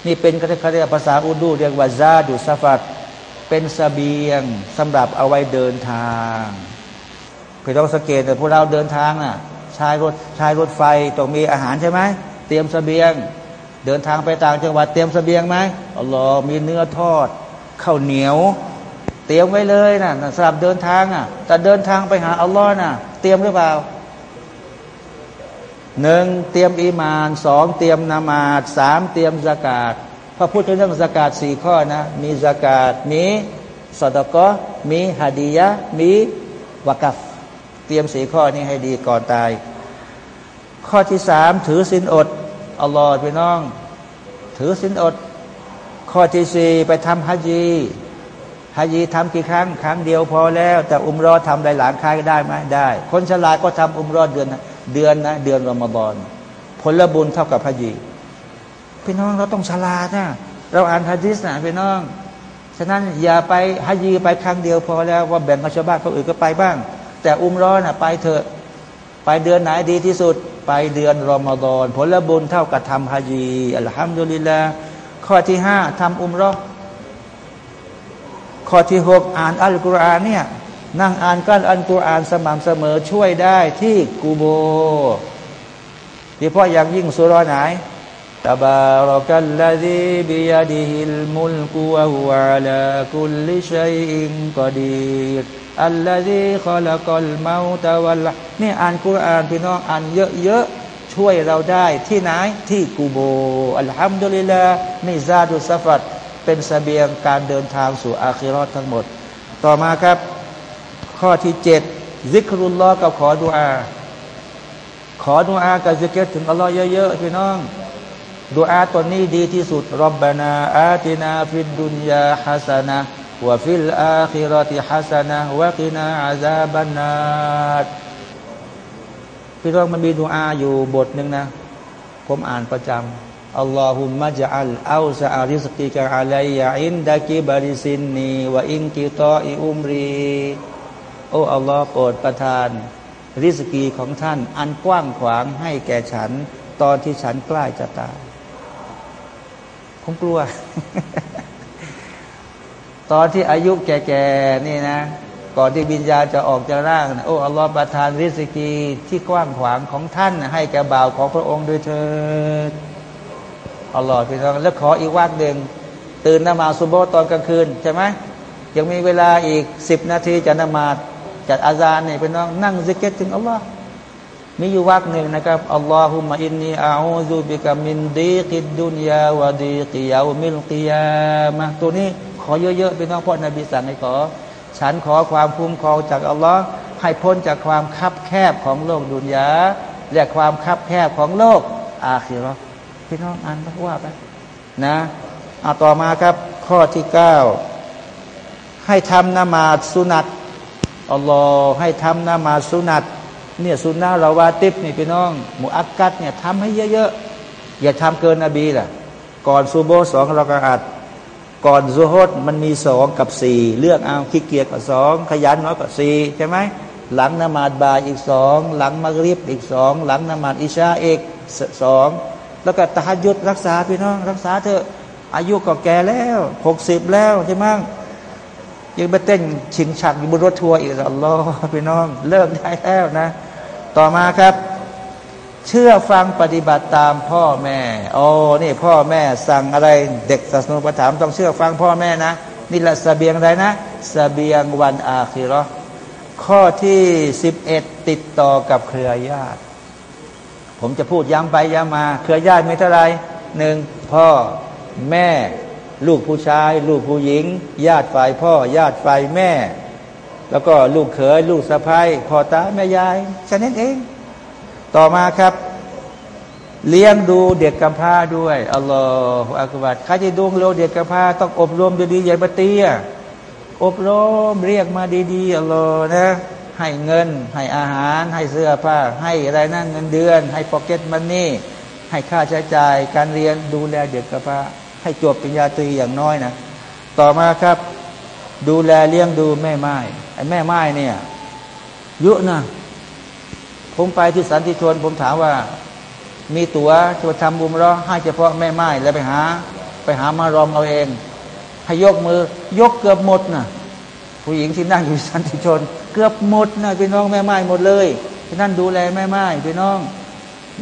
นี่เป็นคาเรียกภาษาอุดูเรียกว่าซาดุซาฟัดเป็นสเสบียงสำหรับเอาไว้เดินทางพี่ต้องสังเกตแต่พวกเราเดินทางน่ะชายรถชายรถไฟต้องมีอาหารใช่ไหมเตรียมสเสบียง เดินทางไปต่างจังหวัดเตรียมสเสบียงไหมอัลลอมีเนื้อทอดข้าวเหนียว เตรียมไว้เลยนะสำหรับเดินทางอะแต่เดินทางไปหาอัลลอฮ์น่ะ เตรียมหรือเปล่า หนึ่งเตรียมอีมานสองเตรียมนามาดสามเตรียมสกาดพระพูดถึงเรื่องสกาดสี่ข้อนะ มีสกาดมีสตกะมีฮัดียะมีวากัฟ เตรียมสี่ข้อนี้ให้ดีก่อนตาย ข้อที่สามถือสินอดอัลลอฮ์พี่น้อง ถือสินอด ข้อที่สี่ไปทำฮัจีฮัจีทำกี่ครั้ง ครั้งเดียวพอแล้ว แต่อุมรอทำหลายครั้งได้ไหมได้ คนฉลาดก็ทำอุมรอเดือน เดือนนะเดือนรอมฎอนผลบุญเท่ากับฮัจีพี่น้องเราต้องฉลาดนะเราอ่านฮะดิษนะพี่น้อง ฉะนั้นอย่าไปฮัจีไปครั้งเดียวพอแล้วว่าแบ่งกับชาวบ้านเขาอื่นก็ไปบ้าง แต่อุ้มร้อนนะไปเถอะ ไปเดือนไหนดีที่สุด ไปเดือนรอมฎอนผลบุญเท่ากับทำฮัจีอัลฮัมดุลิลละข้อที่ห้าทำอุ้มร้อนข้อที่หกอ่านอัลกุรอานเนี่ย นั่งอ่านกันอัลกุรอานสม่ำเสมอช่วยได้ที่กูโบโดยเฉพาะอย่างยิ่งสุรไหนตบารกัลลดีบิยดิฮิลมุลกุวะฮุอาลาคุลชัยอินกอดีรอัลลดีขลักลมาตะวัลนี่อ่านกุรอานพี่น้องอ่านเยอะๆช่วยเราได้ที่ไหนที่กูโบอัลฮัมดุลิลลานี่ซาดุสฟัดเป็นเสบียงการเดินทางสู่ آخرة ทั้งหมด ต่อมาครับ ข้อที่เจ็ดذكر الله กับขอดุอา ขอดุอากับซิกเกตถึงอัลลอฮ์เยอะๆพี่น้องดุอาตัวนี้ดีที่สุดربنا آتنا في الدنيا حسنة وفي الآخرة حسنة وقنا عذاب النار พี่น้องมันมีดุอาอยู่บทหนึ่งนะ ผมอ่านประจำاللهم اجعل أوسع رزقك علي عند كبر سني وانقطاع عمري โอ้อัลลอฮ์โปรดประทาน رزقي ของท่าน อันกว้างขวางให้แก่ฉัน ตอนที่ฉันใกล้จะตายผมกลัว ตอนที่อายุแก่ๆนี่นะ ก่อนที่วิญญาณจะออกจากร่างนะโอ้อัลลอฮ์ประทาน رزقيที่กว้างขวางของท่าน ให้แก่บ่าวของพระองค์โดยเถิดอัลลอฮ์พี่น้องแล้วขออีกวักหนึ่งตื่นนมาสุโบตอนกลางคืนใช่ไหมยังมีเวลาอีกสิบนาทีจะนมา จัดอาซานเนี่ยพี่น้องนั่งซิกเก็ตถึงอัลลอฮ์มีอยู่วักหนึ่งนะครับอัลลอฮุมะอินนีอาอูซุบิกามินดีกิดดุนยาวะดีกิยาวมิลกิยามะตัวนี้ขอเยอะๆเป็นน้องพ่อนบีสั่งให้ขอ ฉันขอความคุ้มครองจากอัลลอฮ์ให้พ้นจากความคับแคบของโลกดุนยาและความคับแคบของโลก อาคิรอพี่น้องอ่านว่าไปนะเอาต่อมาครับข้อที่เก้าให้ทำนมาสุนัต อัลลอฮ์ให้ทำนามาสุนัตเนี่ยสุนนะเราวาติบนี่พี่น้องมุอักกัดเนี่ยทำให้เยอะๆ อย่าทำเกินนบีล่ะ ก่อนซูโบสองเราก็อัดก่อนซูฮดมันมีสองกับสี่เลือกเอาขี้เกียจกับสองขยันน้อยกับสี่ใช่ไหมหลังนมาดบายอีกสองหลังมักริบอีกสองหลังนมาดอิชาเอกสองแล้วก็ตะฮัยุดรักษาพี่น้อง รักษาเถอะอายุก็แก่แล้วหกสิบแล้วใช่ไหม ยังไปเต้นชิงฉักอยู่บนรถทัวร์อีกอัลลอฮ์พี่น้องเลิกได้แล้วนะ ต่อมาครับ เชื่อฟังปฏิบัติตามพ่อแม่โอ้นี่พ่อแม่สั่งอะไรเด็กศาสนาประถามต้องเชื่อฟังพ่อแม่นะนี่แหละสเบียงอะไรนะสเบียงวันอาคิรอข้อที่สิบเอ็ดติดต่อกับเครือญาติ ผมจะพูดย้ำไปย้ำมา เครือญาติมีเท่าไรหนึ่งพ่อแม่ ลูกผู้ชาย ลูกผู้หญิง ญาติฝ่ายพ่อ ญาติฝ่ายแม่ แล้วก็ลูกเขยลูกสะพ้ายพ่อตาแม่ยายฉะนั้นเอง ต่อมาครับ เลี้ยงดูเด็กกำพร้าด้วยอัลลอฮฺอักบัดใครจะดูโลเด็กกำพร้าต้องอบรมดีๆอย่าปเตียอบรมเรียกมาดีๆอัลลอฮฺนะ ให้เงิน ให้อาหาร ให้เสื้อผ้า ให้อะไรนั่นเงินเดือน ให้พ็อกเก็ตมันนี่ให้ค่าใช้จ่าย การเรียนดูแลเด็กกำพร้า ให้จบปริญญาตรีอย่างน้อยนะ ต่อมาครับ ดูแลเลี้ยงดูแม่ไม้ไอ้แม่ไม้เนี่ยเยอะนะผมไปที่สันติชน ผมถามว่า มีตั๋วจะทำบุญรอให้เฉพาะแม่ไม้แล้วไปหา ไปหามารอมเอาเอง ให้ยกมือยกเกือบหมดนะผู้หญิงที่นั่งอยู่สันติชน เกือบหมดนะพี่น้องแม่ไม้หมดเลยที่นั่นดูแลแม่ไม้พี่น้อง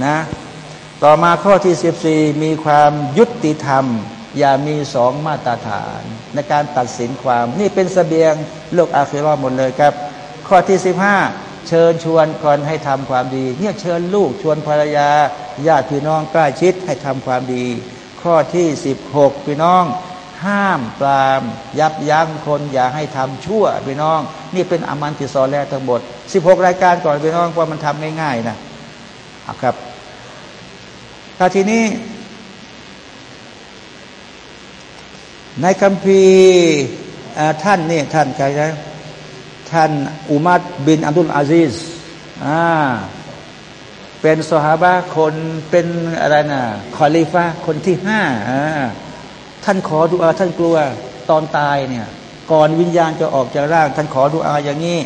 นะ ต่อมาข้อที่สิบสี่มีความยุติธรรม อย่ามีสองมาตรฐาน ในการตัดสินความ นี่เป็นสเสบียงโลกอาคิรอหมดเลยครับ ข้อที่สิบห้าเชิญชวนคนให้ทำความดี เนี่ยเชิญลูกชวนภรรยาญาติพี่น้องใกล้ชิดให้ทำความดี ข้อที่สิบหกพี่น้อง ห้ามปราม ยับยั้งคนอย่าให้ทำชั่วพี่น้อง นี่เป็นอามันติซอแลทั้งหมดสิบหกรายการก่อนพี่น้องว่ามันทำง่ายๆนะครับถ้าทีนี้ ในคัมภีร์ท่านนี่ท่านใครนะท่านอุมัดบินอับดุลอาซิสอ่าเป็นสหาบะคนเป็นอะไรนะคอลิฟาคนที่ห้าอ่าท่านขอดุอาท่านกลัวตอนตายเนี่ยก่อนวิญญาณจะออกจากร่าง ท่านขอดุอาอย่างนี้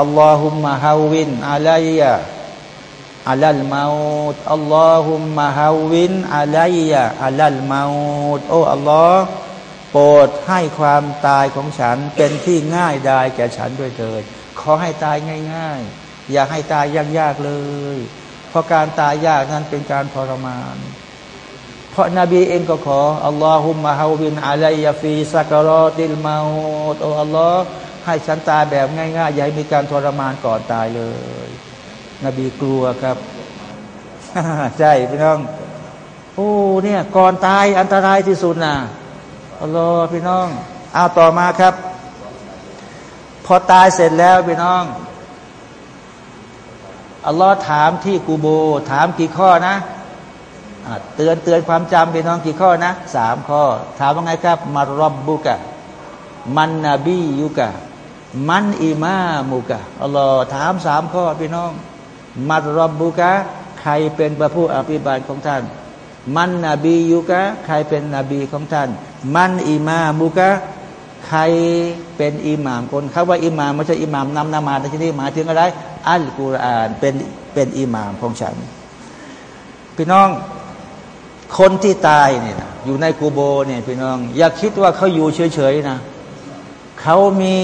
اللهم هون علي الموت اللهم هون علي الموت โอ้อัลลอฮ์ โปรดให้ความตายของฉันเป็นที่ง่ายดายแก่ฉันด้วยเถิด ขอให้ตายง่าย ๆ อย่าให้ตายยากๆเลย เพราะการตายยากนั้นเป็นการทรมาน เพราะนาบีเองก็ขอاللهم هون علي في سكرات الموتตโออัลลอฮ์ให้ฉันตายแบบง่ายๆอย่าให้มีการทรมานก่อนตายเลย นบีกลัวครับใช่พี่น้องโอ้เนี่ยก่อนตายอันตรายที่สุดนะ อัลลอฮ์พี่น้องเอาต่อมาครับ พอตายเสร็จแล้วพี่น้องอัลลอฮ์ถามที่กูโบ ถามกี่ข้อนะเตือนเตือนความจำพี่น้องกี่ข้อนะสามข้อ ถามว่าไงครับ มารบบุกะมันนบียุกะมันอิมามุกะอัลลอฮ์ถามสามข้อพี่น้องมารบบุกะใครเป็นพระผู้อภิบาลของท่าน มันนบียุกะใครเป็นนบีของท่าน มันอิมามุกะใครเป็นอิหมามคนเขาว่าอิหมามไม่ใช่อิหมามนำนามาในที่นี้หมายถึงอะไร อัลกุรอานเป็นเป็นอิหมามของฉัน พี่น้องคนที่ตายเนี่ยอยู่ในกูโบเนี่ยพี่น้อง อย่าคิดว่าเขาอยู่เฉยๆนะเขามี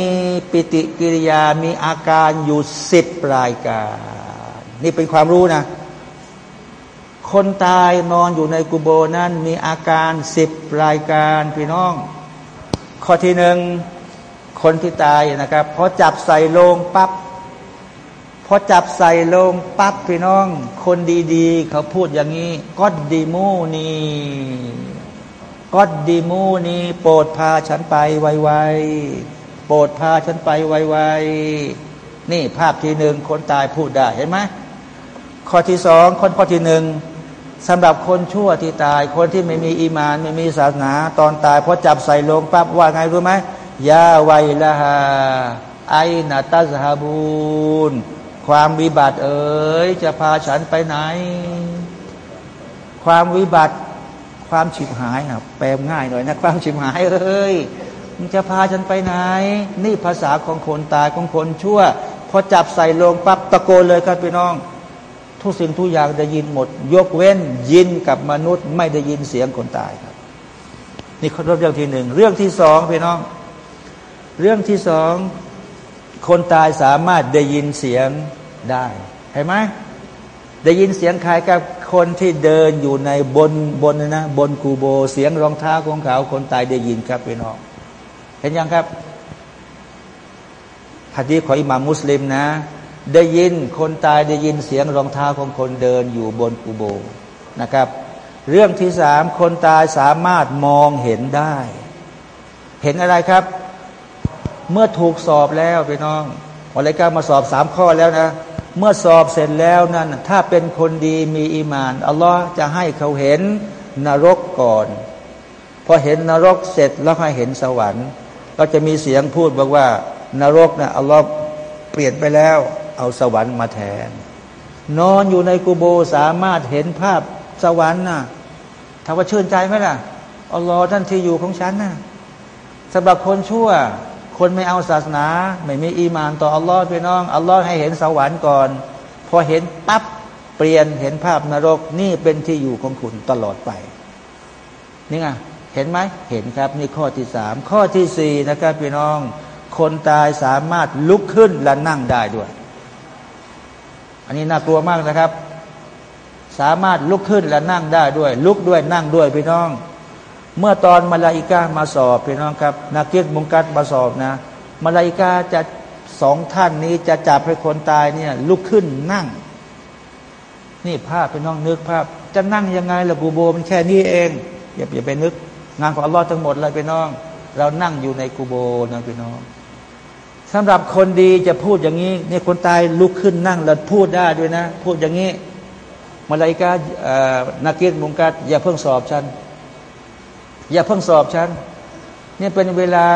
ปิติกิริยามีอาการอยู่สิบรายการ นี่เป็นความรู้นะ คนตายนอนอยู่ในกุโบนั้นมีอาการสิบรายการพี่น้อง ข้อที่หนึ่งคนที่ตายนะครับพอจับใส่โลงปับ๊บพอจับใส่โลงปั๊บพี่น้อง คนดีๆ เขาพูดอย่างนี้ ก็ดีมูนีก็ดีมูนีโปรดพาฉันไปไวๆโปรดพาฉันไปไวๆนี่ภาพที่หนึ่งคนตายพูดได้เห็นไหมข้อที่สองคนข้อที่หนึ่ง สำหรับคนชั่วที่ตาย คนที่ไม่มีอีมาน ไม่มีศาสนา ตอนตายพอจับใส่ลงปั๊บว่าไงรู้ไหมยาไวละฮาไอนาตาซาบูนความวิบัติเอ๋ยจะพาฉันไปไหน ความวิบัติความฉิบหายนะแปลง่ายหน่อยนะความฉิบหายเอ้ยมันจะพาฉันไปไหน นี่ภาษาของคนตายของคนชั่วพอจับใส่ลงปั๊บตะโกนเลยครับพี่น้อง ทุกสิ่งทุกอย่างได้ยินหมด ยกเว้นยินกับมนุษย์ไม่ได้ยินเสียงคนตายครับ นี่ข้อเรื่องที่หนึ่งเรื่องที่สองพี่น้อง เรื่องที่สองคนตายสามารถได้ยินเสียงได้เห็นไหมได้ยินเสียงใครกับคนที่เดินอยู่ในบนบนนะบนกูโบเสียงรองเท้าของเขาคนตายได้ยินครับพี่น้องเห็นยังครับฮะดีของอิหม่ามมุสลิมนะ ได้ยินคนตายได้ยินเสียงรองเท้าของคนเดินอยู่บนกูโบนะครับ เรื่องที่สามคนตายสามารถมองเห็นได้ เห็นอะไรครับ เมื่อถูกสอบแล้วพี่น้องอะไรกามาสอบสามข้อแล้วนะ เมื่อสอบเสร็จแล้วนั่นถ้าเป็นคนดีมีอีมาน อัลลอฮ์จะให้เขาเห็นนรกก่อน พอเห็นนรกเสร็จแล้วให้เห็นสวรรค์ ก็จะมีเสียงพูดบอกว่า นรกน่ะอัลลอฮ์เปลี่ยนไปแล้ว เอาสวรรค์มาแทน นอนอยู่ในกูโบสามารถเห็นภาพสวรรค์น่ะถามว่าชื่นใจไหมล่ะอัลลอฮ์ท่านที่อยู่ของฉันน่ะสำหรับคนชั่ว คนไม่เอาศาสนา ไม่มีอีมานต่ออัลลอฮ์พี่น้องอัลลอฮ์ให้เห็นสวรรค์ก่อน พอเห็นปั๊บเปลี่ยนเห็นภาพนรกนี่เป็นที่อยู่ของคุณตลอดไปนี่ไงเห็นไหมเห็นครับนี่ข้อที่สามข้อที่สี่นะครับพี่น้อง คนตายสามารถลุกขึ้นและนั่งได้ด้วย อันนี้น่ากลัวมากนะครับ สามารถลุกขึ้นและนั่งได้ด้วย ลุกด้วยนั่งด้วยพี่น้อง เมื่อตอนมาลาอิกามาสอบพี่น้องครับนักเก็ตมุงกัดมาสอบนะมาลาอิกาจะสองท่านนี้จะจับให้คนตายเนี่ยลุกขึ้นนั่ง นี่ภาพพี่น้องนึกภาพ จะนั่งยังไงล่ะกูโบมันแค่นี้เองอย่าอย่าไปนึก งานของอัลลอฮ์ทั้งหมดเลยพี่น้อง เรานั่งอยู่ในกูโบนะพี่น้อง สำหรับคนดีจะพูดอย่างนี้นี่คนตายลุกขึ้นนั่งแล้วพูดได้ด้วยนะ พูดอย่างนี้มาลายกานักเก็ตมุงกัดอย่าเพิ่งสอบฉัน อย่าเพิ่งสอบฉันนี่เป็นเวลา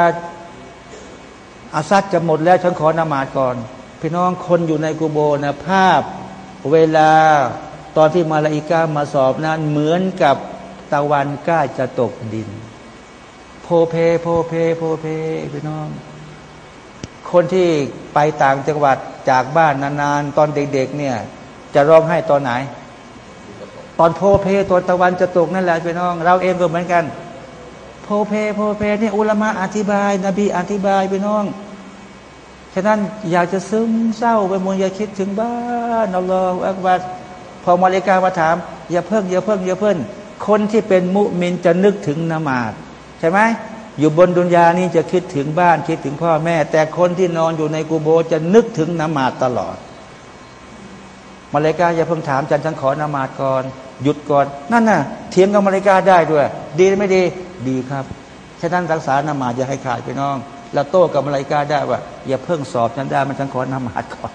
อาซัดจะหมดแล้วฉันขอนามาดก่อน พี่น้องคนอยู่ในกูโบนะภาพเวลาตอนที่มาลาอิกามาสอบนั้นเหมือนกับตะวันกล้จะตกดิน โพเพโพเพโพเพพี่น้อง คนที่ไปต่างจังหวัดจากบ้านนานๆ ตอนเด็กๆเนี่ย จะร้องไห้ตอนไหน ตอนโพเพตอนตะวันจะตกนั่นแหละพี่น้อง เราเองก็เหมือนกัน โพเพโพเพนี่อุลามะอธิบาย นบีอธิบายพี่น้องฉะนั้นอยากจะซึมเศร้าไปมนอย่าคิดถึงบ้านอัลลอฮฺอักบัดพอมาเลกามาถาม อย่าเพิ่งอย่าเพิ่งอย่าเพิ่งคนที่เป็นมุมินจะนึกถึงนมาดใช่ไหม อยู่บนดุนยานี้จะคิดถึงบ้านคิดถึงพ่อแม่ แต่คนที่นอนอยู่ในกูโบจะนึกถึงนมาดตลอด มาเลกาอย่าเพิ่งถามจันฉันขอนมาดก่อน หยุดก่อน นั่นน่ะเทียงกับมาเลกาได้ด้วย ดีไม่ดีดีครับฉะนั้นรักษานมาดอย่าให้ขาดไปน้องเราโต้กับมาเลกาได้ว่า อย่าเพิ่งสอบฉันได้มันฉันขอนมาดก่อน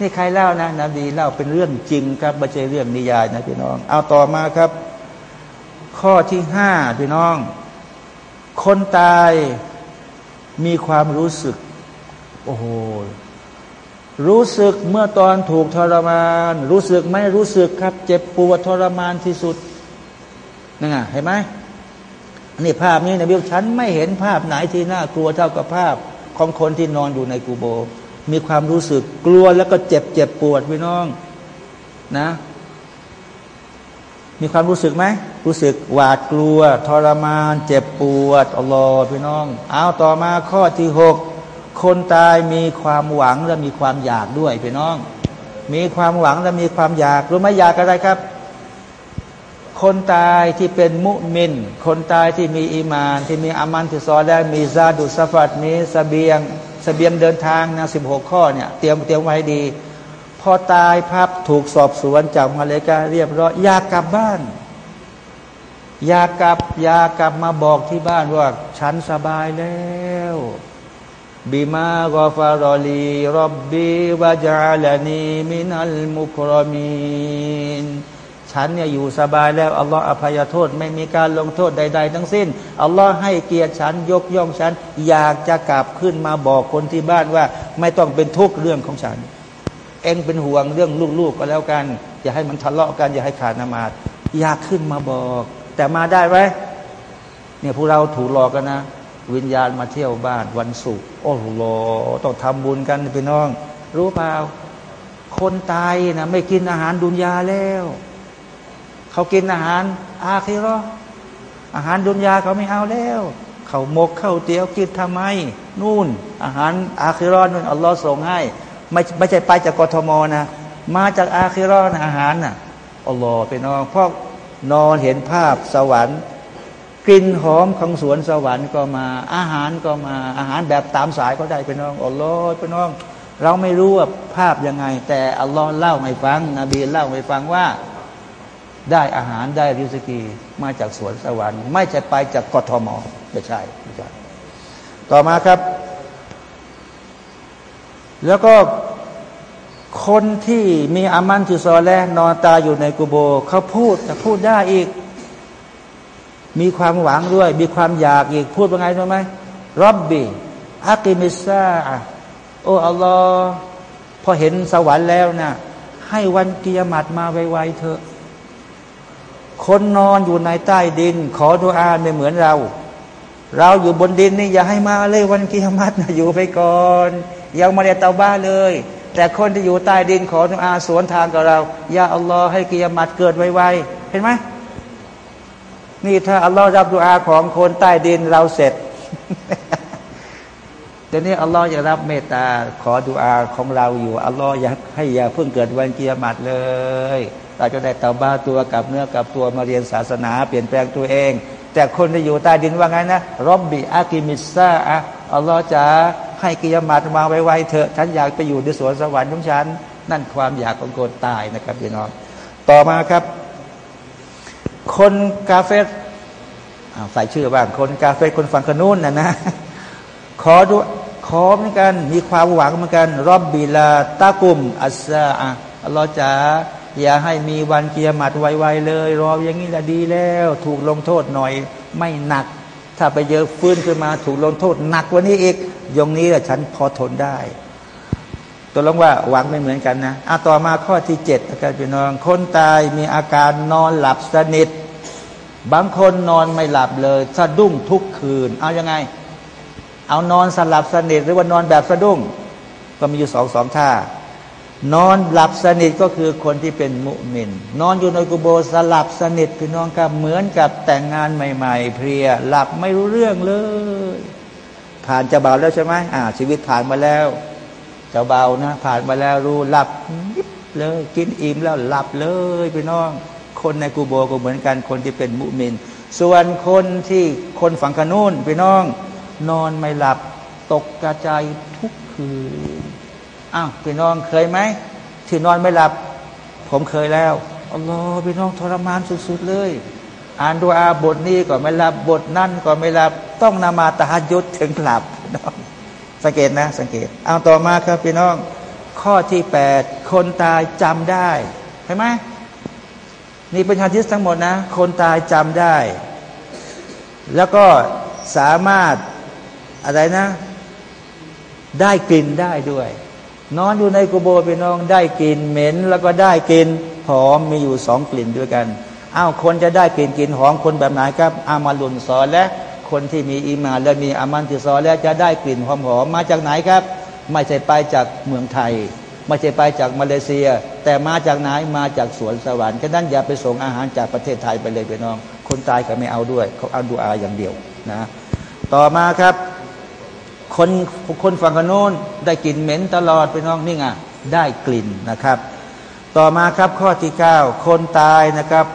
นี่ใครเล่านะนบีเล่าเป็นเรื่องจริงครับไม่ใช่เรื่องนิยายนะพี่น้อง เอาต่อมาครับ ข้อที่ห้าพี่น้อง คนตายมีความรู้สึก โอ้โห รู้สึกเมื่อตอนถูกทรมาน รู้สึกไม่รู้สึกครับ เจ็บปวดทรมานที่สุดนั่นไงเห็นไหมนี่ภาพนี้นะบิวฉันไม่เห็นภาพไหนที่น่ากลัวเท่ากับภาพของคนที่นอนอยู่ในกูโบ มีความรู้สึกกลัวแล้วก็เจ็บเจ็บปวดพี่น้อง นะ มีความรู้สึกไหมรู้สึกหวาดกลัว ทรมาน เจ็บปวดอัลลอฮ์พี่น้อง เอาต่อมาข้อที่หกคนตายมีความหวังและมีความอยากด้วยพี่น้อง มีความหวังและมีความอยากรู้ไหมอยากอะไรครับ คนตายที่เป็นมุมิน คนตายที่มีอีมาน ที่มีอามันที่ซอได้มีซาดุสฟัดมีสเบียงสเสบียงเดินทางนะสิบหกข้อเนี่ยเตรียมเตรียมไว้ดี พอตายพับถูกสอบสวนจากมาเลกาเรียบร้อยอยากกลับบ้าน อยากกลับอยากกลับมาบอกที่บ้านว่า ฉันสบายแล้วบิมากอฟารอลีรบบีวาจาลานีมินัลมุครมีนฉันเนี่ยอยู่สบายแล้วอัลลอฮ์อภัยโทษ ไม่มีการลงโทษใด ๆ ทั้งสิ้นอัลลอฮ์ให้เกียรติฉันยกย่องฉัน อยากจะกลับขึ้นมาบอกคนที่บ้านว่า ไม่ต้องเป็นทุกข์เรื่องของฉัน เองเป็นห่วงเรื่องลูกๆก็แล้วกัน อย่าให้มันทะเลาะกัน อย่าให้ขาดนามาดอยากขึ้นมาบอก แต่มาได้ไหมเนี่ยพวกเราถูกหลอกกันนะ วิญญาณมาเที่ยวบ้านวันศุกร์โอ้โหต้องทำบุญกันพี่น้อง รู้เปล่า คนตายนะไม่กินอาหารดุนยาแล้ว เขากินอาหาร อาคีรออาหารดุนยาเขาไม่เอาแล้วเขาหมกเข้าเตี๋ยวกินทำไม นู่น อาหารอาคีรอนู่นอัลลอฮ์ส่งให้ ไม่ไม่ใช่ไปจากกทมนะ มาจากอาคีรอนอาหารนะ่ะอัลลอฮ์ไปน้อนเพราะนอนเห็นภาพสวรรค์ กลิ่นหอมของสวนสวรรค์ก็มา อาหารก็มาอาหารแบบตามสายก็ได้ไปน้องอัลลอฮ์ไปน้อง เราไม่รู้ว่าภาพยังไง แต่อัลลอฮ์เล่าให้ฟัง นบีเล่าให้ฟังว่าได้อาหารได้ริสกีมาจากสวนสวรรค์ ไม่ใช่ไปจากกทมไม่ใช่ไม่ใช่ต่อมาครับ แล้วก็คนที่มีอามันที่ซอแลนอนตาอยู่ในกุโบเขาพูดแต่พูดได้อีก มีความหวังด้วย มีความอยากอีกพูดว่าไงรู้ไหมรับบีอักิมิซาโออัลลอฮ์พอเห็นสวรรค์แล้วนะให้วันกิยามัดมาไวๆเถอะ คนนอนอยู่ในใต้ดิน ขอดุอาไม่เหมือนเรา เราอยู่บนดินนี่อย่าให้มาเลยวันกิยามัตนะอยู่ไปก่อน ยังมาเรียเตาบ้าเลย แต่คนที่อยู่ใต้ดินขอดุอาสวนทางกับเราอย่าอัลลอฮ์ให้กิยามัตเกิดไวๆเห็นไหมนี่ถ้าอัลลอฮ์รับดุอาของคนใต้ดินเราเสร็จแต่นี้อัลลอฮ์อยากรับเมตตาขอดุอาของเราอยู่อัลลอฮ์อยากให้อย่าเพิ่งเกิดวันกียรติเลย เราจะได้เตาบ้าตัวกับเนื้อกับตัวมาเรียนศาสนา เปลี่ยนแปลงตัวเอง แต่คนที่อยู่ใต้ดินว่าไงนะรอบบีอากิมิซาอะ อัลลอฮ์จะให้กิยามัดมาไวๆเถอะฉันอยากไปอยู่ในสวนสวรรค์ของฉัน นั่นความอยากของคนตายนะครับพี่น้องต่อมาครับ คนกาเฟสใส่ชื่อบ้างคนกาเฟสคนฟังกนูนนะนะขอดูขอเหมือนกันมีความหวังเหมือนกัน รอบบีลาตากุม อัสซาอะอัลลอฮ์จ๋าอย่าให้มีวันเกียรติไวๆเลย รออย่างนี้ละดีแล้ว ถูกลงโทษหน่อย ไม่หนัก ถ้าไปเยอะฟื้นขึ้นมาถูกลงโทษหนักกว่านี้อีกยงนี้แหละฉันพอทนได้ ตัวลงว่าหวังไม่เหมือนกันนะอาต่อมาข้อที่เจ็ดอาการพี่น้องคนตายมีอาการนอนหลับสนิท บางคนนอนไม่หลับเลย สะดุ้งทุกคืน เอายังไง เอานอนสลับสนิทหรือว่านอนแบบสะดุ้ง ก็มีอยู่สองสองท่า นอนหลับสนิทก็คือคนที่เป็นมุมิน นอนอยู่ในกุโบสลับสนิทพี่น้องครับเหมือนกับแต่งงานใหม่ ๆ เพลียหลับไม่รู้เรื่องเลย ผ่านจะเบาแล้วใช่ไหมอ่า ชีวิตผ่านมาแล้วจะเบานะ ผ่านมาแล้วรู้หลับยิบเลย กินอิ่มแล้วหลับเลยพี่น้อง คนในกูโบก็เหมือนกันคนที่เป็นมุมิน ส่วนคนที่คนฝังขนูนพี่น้อง นอนไม่หลับตกกระจายทุกคืน อ้าวพี่น้องเคยไหมที่นอนไม่หลับ ผมเคยแล้วอัลลอฮ์พี่น้องทรมานสุดๆเลย อ่านดูอาบทนี้ก็ไม่หลับบทนั่นก็ไม่หลับ ต้องนามาตายุดถึงหลับน้องสังเกตนะ สังเกต เอาต่อมาครับพี่น้อง ข้อที่แปดคนตายจำได้ใช่ไหมนี่เป็นฮะดิษทั้งหมดนะ คนตายจำได้ แล้วก็สามารถอะไรนะ ได้กลิ่นได้ด้วย นอนอยู่ในกุโบพี่น้องได้กลิ่นเหม็น แล้วก็ได้กลิ่นหอมมีอยู่สองกลิ่นด้วยกันอ้าวคนจะได้กลิ่นกลิ่นหอมคนแบบไหนครับ อามาลุนซอและคนที่มีอีมาและมีอามันติซอและจะได้กลิ่นหอมหอมมาจากไหนครับ ไม่ใช่ไปจากเมืองไทย ไม่ใช่ไปจากมาเลเซีย แต่มาจากไหนมาจากสวนสวรรค์แค่นั้นอย่าไปส่งอาหารจากประเทศไทยไปเลยพี่น้อง คนตายก็ไม่เอาด้วย เขาเอาดูอาอย่างเดียวนะ ต่อมาครับ คนคนฝั่งโน้นได้กลิ่นเหม็นตลอดไปน้องนี่ไงได้กลิ่นนะครับ ต่อมาครับข้อที่เก้าคนตายนะครับ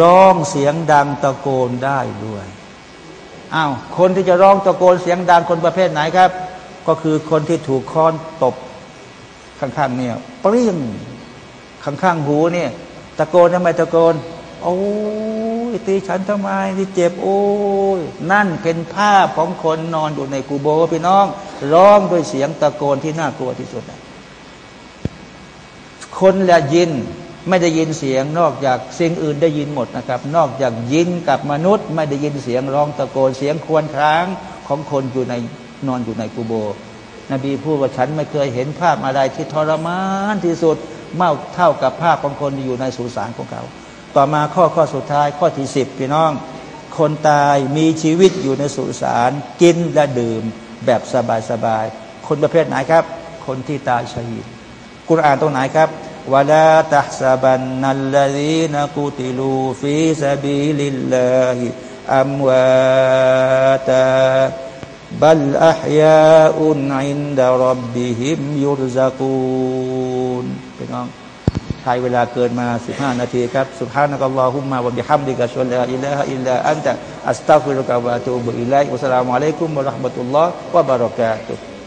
ร้องเสียงดังตะโกนได้ด้วยอ้าวคนที่จะร้องตะโกนเสียงดังคนประเภทไหนครับ ก็คือคนที่ถูกค้อนตบข้างๆเนี่ยเปรี้ยงข้างๆหูเนี่ย ตะโกนทำไมตะโกนโอ้ ยตีฉันทำไมที่เจ็บโอ้ยนั่นเป็นภาพของคนนอนอยู่ในกูโบพี่น้อง ร้องด้วยเสียงตะโกนที่น่ากลัวที่สุดคนและยินไม่ได้ยินเสียงนอกจากสิ่งอื่นได้ยินหมดนะครับ นอกจากยินกับมนุษย์ ไม่ได้ยินเสียงร้องตะโกนเสียงควรครางของคนอยู่ในนอนอยู่ในกูโบ นบีพูดว่าฉันไม่เคยเห็นภาพอะไรที่ทรมานที่สุดเมื่อเท่ากับภาพของคนอยู่ในสุสานของเขา ต่อมาข้อข้อสุดท้ายข้อที่สิบพี่น้อง คนตายมีชีวิตอยู่ในสุสานกินและดื่มแบบสบายๆคนประเภทไหนครับ คนที่ตายشهيد กุรอานตรงไหนครับولا تحسبن الذين قتلوا في سبيل الله أمواتا بل أحياء عند ربهم يرزقونพี่น้อง ใช้เวลาเกินมา 15 นาทีครับสุภาพนักอัลลอฮุมมาบิฮัมดิกะชวลาอิลลาฮอิลลาอันตะอัสตัฟิรุกะวะตูบุอิลัยอุสลามุอะลัยกุมวะราะห์มะตุลลอฮ์วะบะเราะกาตุฮ์